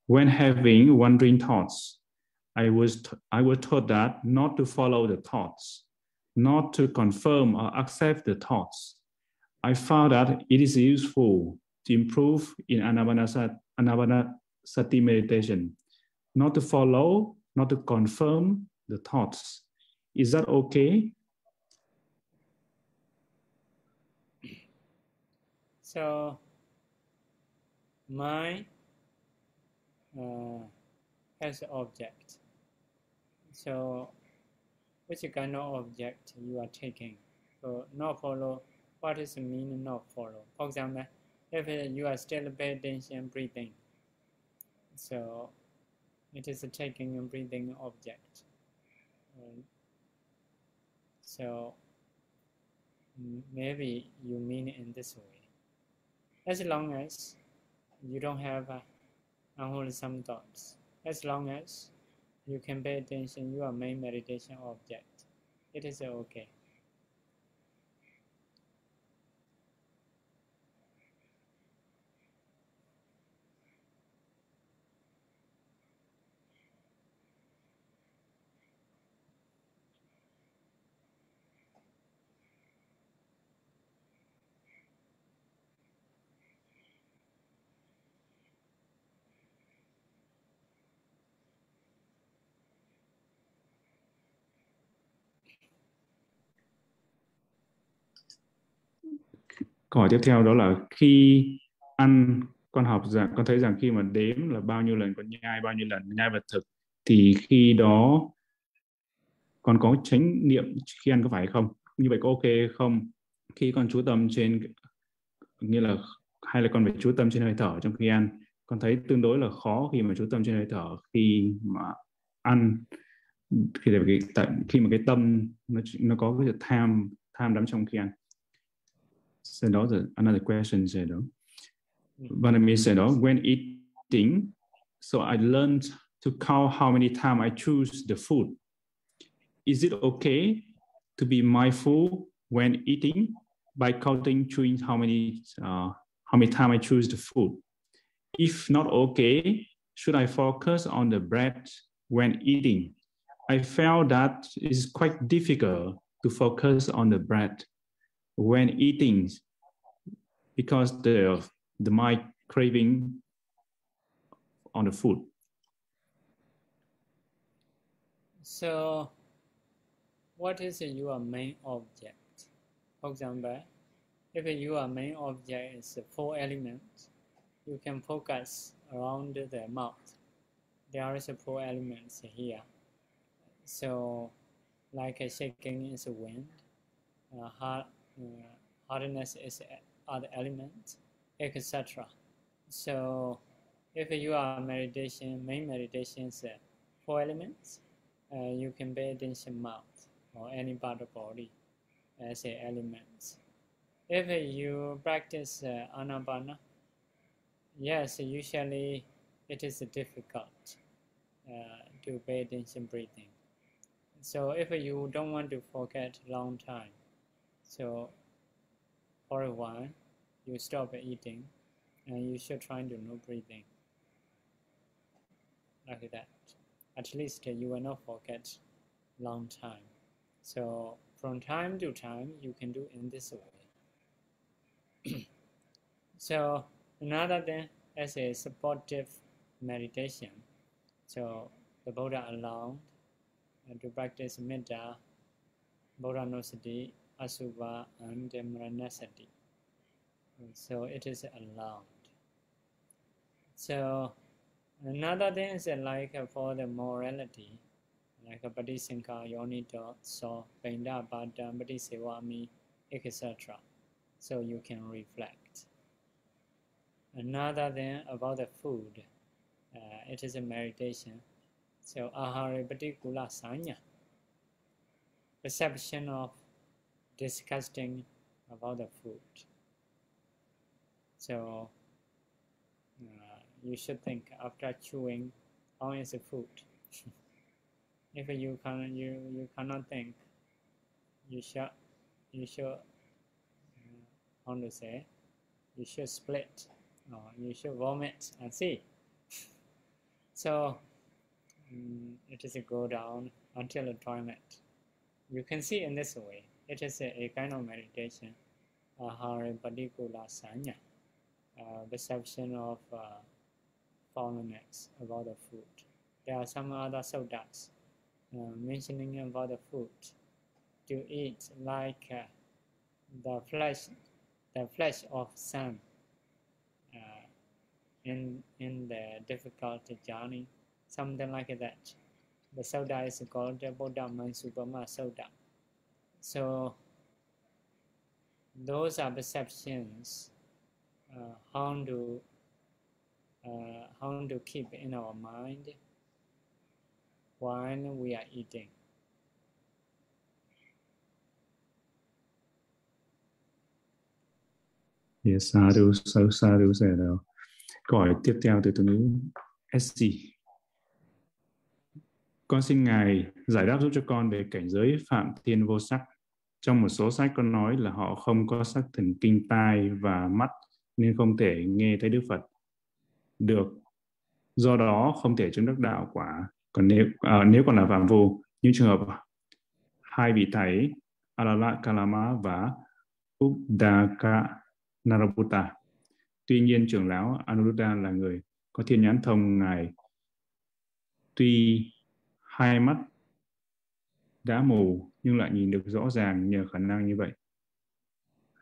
When having wandering thoughts, I was, I was taught that not to follow the thoughts, not to confirm or accept the thoughts. I found that it is useful to improve in Anapanasati meditation, not to follow, not to confirm the thoughts. Is that okay? So mind uh, has object. So which kind of object you are taking? So not follow, what is the meaning not follow? For example, if you are still paying attention breathing, so it is a taking and breathing object. Um, so maybe you mean in this way as long as you don't have uh, unwholesome thoughts, as long as you can pay attention your main meditation object, it is okay. Câu hỏi tiếp theo đó là khi ăn con học rằng con thấy rằng khi mà đếm là bao nhiêu lần con nhai, bao nhiêu lần nhai vật thực, thì khi đó con có chánh niệm khi ăn có phải không? Như vậy có ok không? Khi con chú tâm trên, nghĩa là hay là con phải chú tâm trên hơi thở trong khi ăn? Con thấy tương đối là khó khi mà chú tâm trên hơi thở khi mà ăn, khi cái tại, khi mà cái tâm nó nó có cái tham tham đắm trong khi ăn. Đó là another question rồi đó Vanami said đó when eating so I learned to count how many times I choose the food. Is it okay to be mindful when eating by counting chewing how many uh, how many times I choose the food? If not okay should I focus on the bread when eating? I found that it's quite difficult to focus on the bread when eating because the the mind craving on the food. So, what is your main object? For example, if your main object is four elements, you can focus around the mouth. There is four elements here. So, like a shaking is a wind, uh, hardness is other element, etc. So, if you are meditation, main meditation is uh, four elements, uh, you can pay attention mouth or any part of body as a elements. If you practice uh, yes, usually it is difficult uh, to pay attention breathing so if you don't want to forget long time so for a while you stop eating and you should try to no breathing. Like that. At least you will not forget long time. So from time to time you can do in this way. So another thing is a supportive meditation. So the buddha allowed and to practice metta, Buddhanussati, Asubha, and Maranasati. So it is allowed. So another thing is like for the morality, like Patisankha, Yoniso, so Painda, Bada, Patisevami, etc. So you can reflect. Another thing about the food, uh, it is a meditation. So ahara patikula sanya. Perception of disgusting about the food. So uh, you should think after chewing how is the food. if you can you you cannot think, you should you should uh, how to say you should split or you should vomit and see. so Mm, it is a go down until a toilet. You can see in this way, it is a, a kind of meditation, ahara patikula sanya, uh, perception of uh, about the food. There are some other suttas uh, mentioning about the food to eat like uh, the flesh, the flesh of sun uh, in in the difficult journey something like that. The sutta is called the Bodha Mansupama sutta. So those are perceptions uh, how to uh, how to keep in our mind while we are eating. Yes, sadhu, so sadhu said. Câu hỏi tiếp theo từ từ ngữ SC. Con xin Ngài giải đáp giúp cho con về cảnh giới phạm thiên vô sắc. Trong một số sách có nói là họ không có sắc thần kinh tai và mắt nên không thể nghe thấy Đức Phật được. Do đó không thể chứng đắc đạo quả. Còn nếu à, nếu còn là phạm vô, những trường hợp hai vị thầy Alala Kalama và Uddaka Naraputta. Tuy nhiên trưởng lão Anuruddha là người có thiên nhãn thông ngài tuy hai mắt đã mù nhưng lại nhìn được rõ ràng nhờ khả năng như vậy.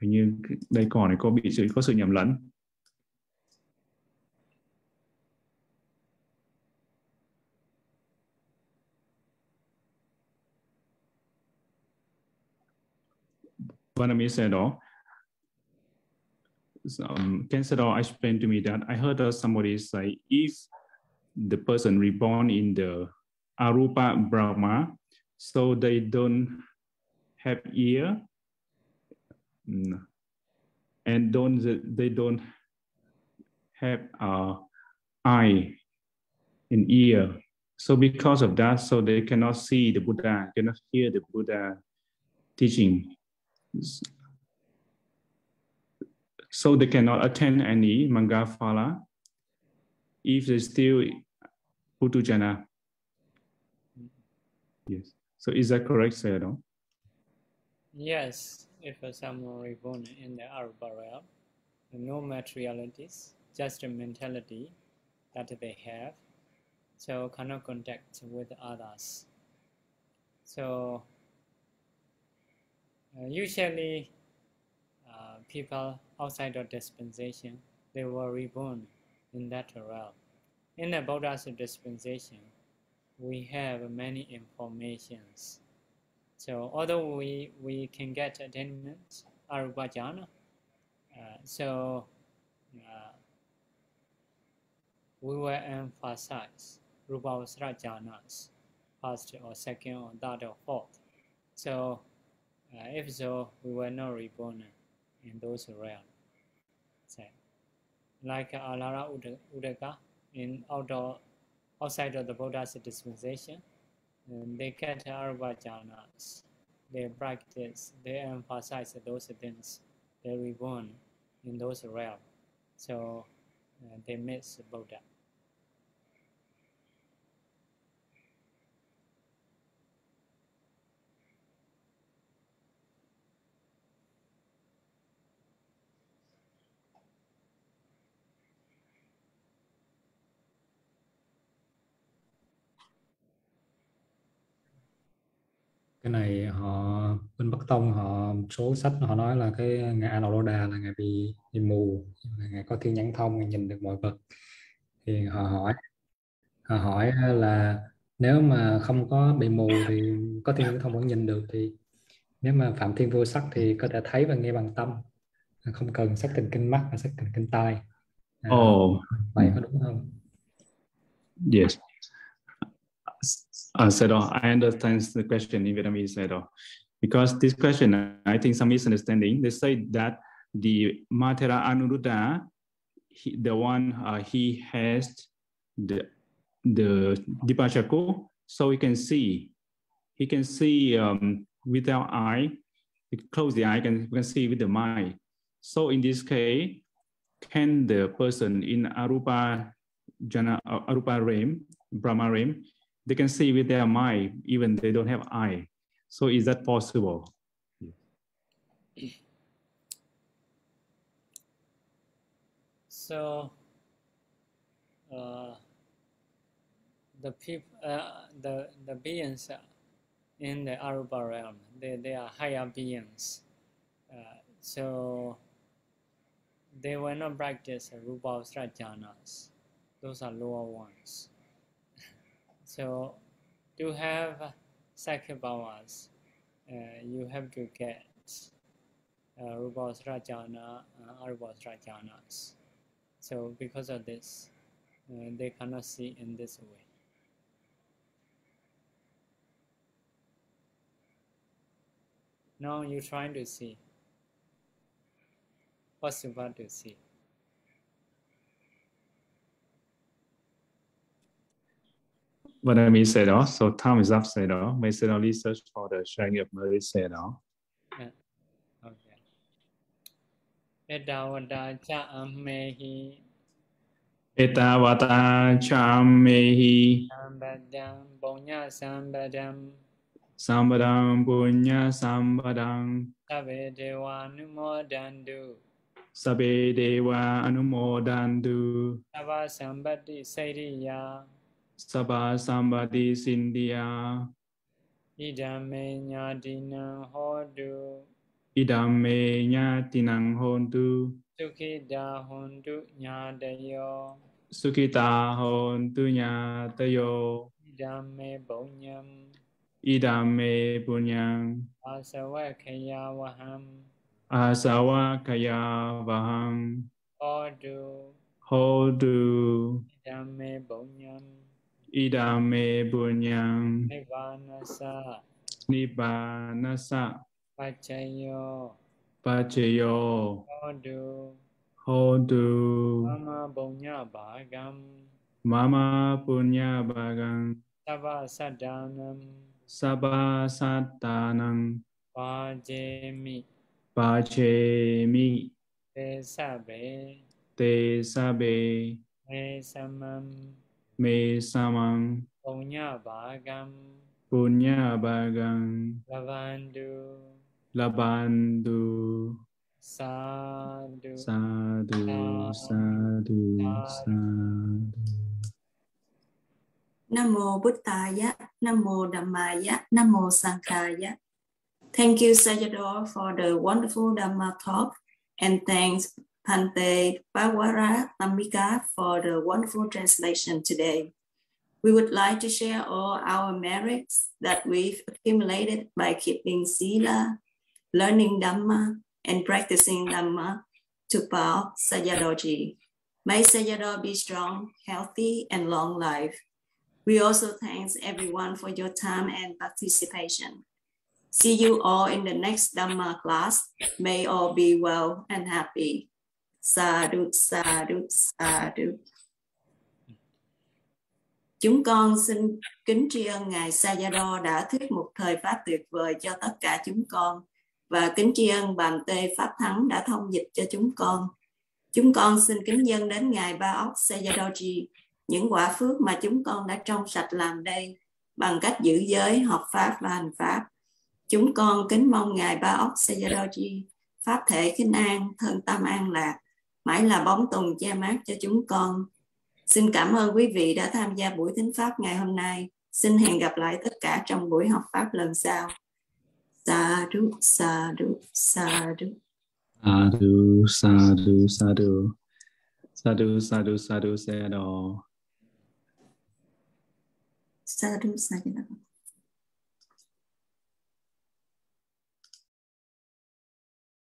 Hình như đây cỏ này có bị sự có sự nhầm lẫn. Vietnamese said, um, Ken Sedor explained to me that I heard uh, somebody say if the person reborn in the Arupa Brahma, so they don't have ear and don't they don't have uh, eye and ear. So because of that, so they cannot see the Buddha, cannot hear the Buddha teaching. So they cannot attend any Magga Phala if they still Puthujjana. Yes. So is that correct, Sayadaw? Yes, if a someone reborn in the Arupa realm, no materialities, just a mentality that they have, so cannot contact with others. So uh, usually uh, people outside of dispensation, they were reborn in that realm. In the Buddha's dispensation, we have many informations. So although we, we can get attainment, arubhajana, uh, so uh, we will emphasize Rupavacara jhanas, first or second or third or fourth. So uh, if so, we were not reborn in those realms. So, like Alara Udaka in outdoor, outside of the Buddha's dispensation, they get Arvajanas. They practice, they emphasize those things. They reborn in those realms. So uh, they miss Buddha. Cái này họ bên Bắc Tông họ số sách họ nói là cái ngài Anuruddha là ngài bị, bị mù ngài có thiên nhãn thông ngài nhìn được mọi vật. Thì họ hỏi họ hỏi là nếu mà không có bị mù thì có thiên nhãn thông vẫn nhìn được thì nếu mà phạm thiên vô sắc thì có thể thấy và nghe bằng tâm. Không cần sắc tình kinh mắt mà sắc tình kinh tai. À, oh. vậy có đúng không? Yes uh, Sayadaw, I understand the question in Vietnamese, Sayadaw. Because this question, I think some misunderstanding. They say that the Matera Anuruddha, he, the one uh, he has the the dibbacakkhu, so we can see. He can see um, without eye. He close the eye, can, can see with the mind. So in this case, can the person in Arupa Jhana, Arupa Ram, Brahma Ram, they can see with their mind, even they don't have eye. So is that possible? So uh, the people, uh, the the beings in the Arupa realm, they, they are higher beings. Uh, so they will not practice Rupa jhanas. Those are lower ones. So to have powers, uh, you have to get uh, Rupasra jhana, uh, Arupasra jhanas. So because of this, uh, they cannot see in this way. Now you're trying to see. What's want to see? What I mean said off. So time is up said off. May say research for the sharing of Mary said off. Okay. Etavata cha ammehi. Etavata cha ammehi. Sambadam punya sambadam. Sambadam punya sambadam. Sabe dewa anumodandu. Sabe dewa anumodandu. Sava sambati sairiya. Sabha Samadhi Sindhya. Idame Nyadinam Hodu Idame Nyadinam Hontu Sukhita Hontu Nyadayo. Sukhita Hontu Nyadayo. Idame Bonyam Idame Bonyam Asawakaya Vaham Asawakaya Vaham Hodu Hodu Idame Bonyam idame bunyang nibanasa nibanasa pacayo pacayo hodu. Hodu. Mama bunya bagam mama punya bagam sabba sadanam. Sabba sadanam pajemi pajemi te sabe. Te sabe. Te samam me samang. Bonya bhagam punya bagang Lavandu labandu. Sadhu. Sadhu, sadhu, sadhu. Nam mô Bụt Taya, Nam mô Dhammaya, Nam mô Sankhaya. Thank you, Sayadaw, for the wonderful Dhamma talk, and thanks Pante Pawara Tamika for the wonderful translation today. We would like to share all our merits that we've accumulated by keeping Sila, learning Dhamma, and practicing Dhamma to Pa Auk Sayadaw May Sayadaw be strong, healthy, and long life. We also thanks everyone for your time and participation. See you all in the next Dhamma class. May all be well and happy. Sadhu, sadhu, sadhu. Chúng con xin kính tri ân Ngài Sayadaw đã thuyết một thời pháp tuyệt vời cho tất cả chúng con và kính tri ân bàn tê Pháp Thắng đã thông dịch cho chúng con. Chúng con xin kính dân đến Ngài Ba Ốc Sayadaw những quả phước mà chúng con đã trong sạch làm đây bằng cách giữ giới, học Pháp và hành Pháp. Chúng con kính mong Ngài Ba Ốc Sayadaw Pháp thể kinh an, thân tâm an lạc, mãi là bóng tùng che mát cho chúng con. Xin cảm ơn quý vị đã tham gia buổi thính pháp ngày hôm nay. Xin hẹn gặp lại tất cả trong buổi học pháp lần sau. Sa du, sa du, sa du. Sa du, sa du, sa du. Sa du, sa du, sa du, sa du. Sa du, sa du, sa du.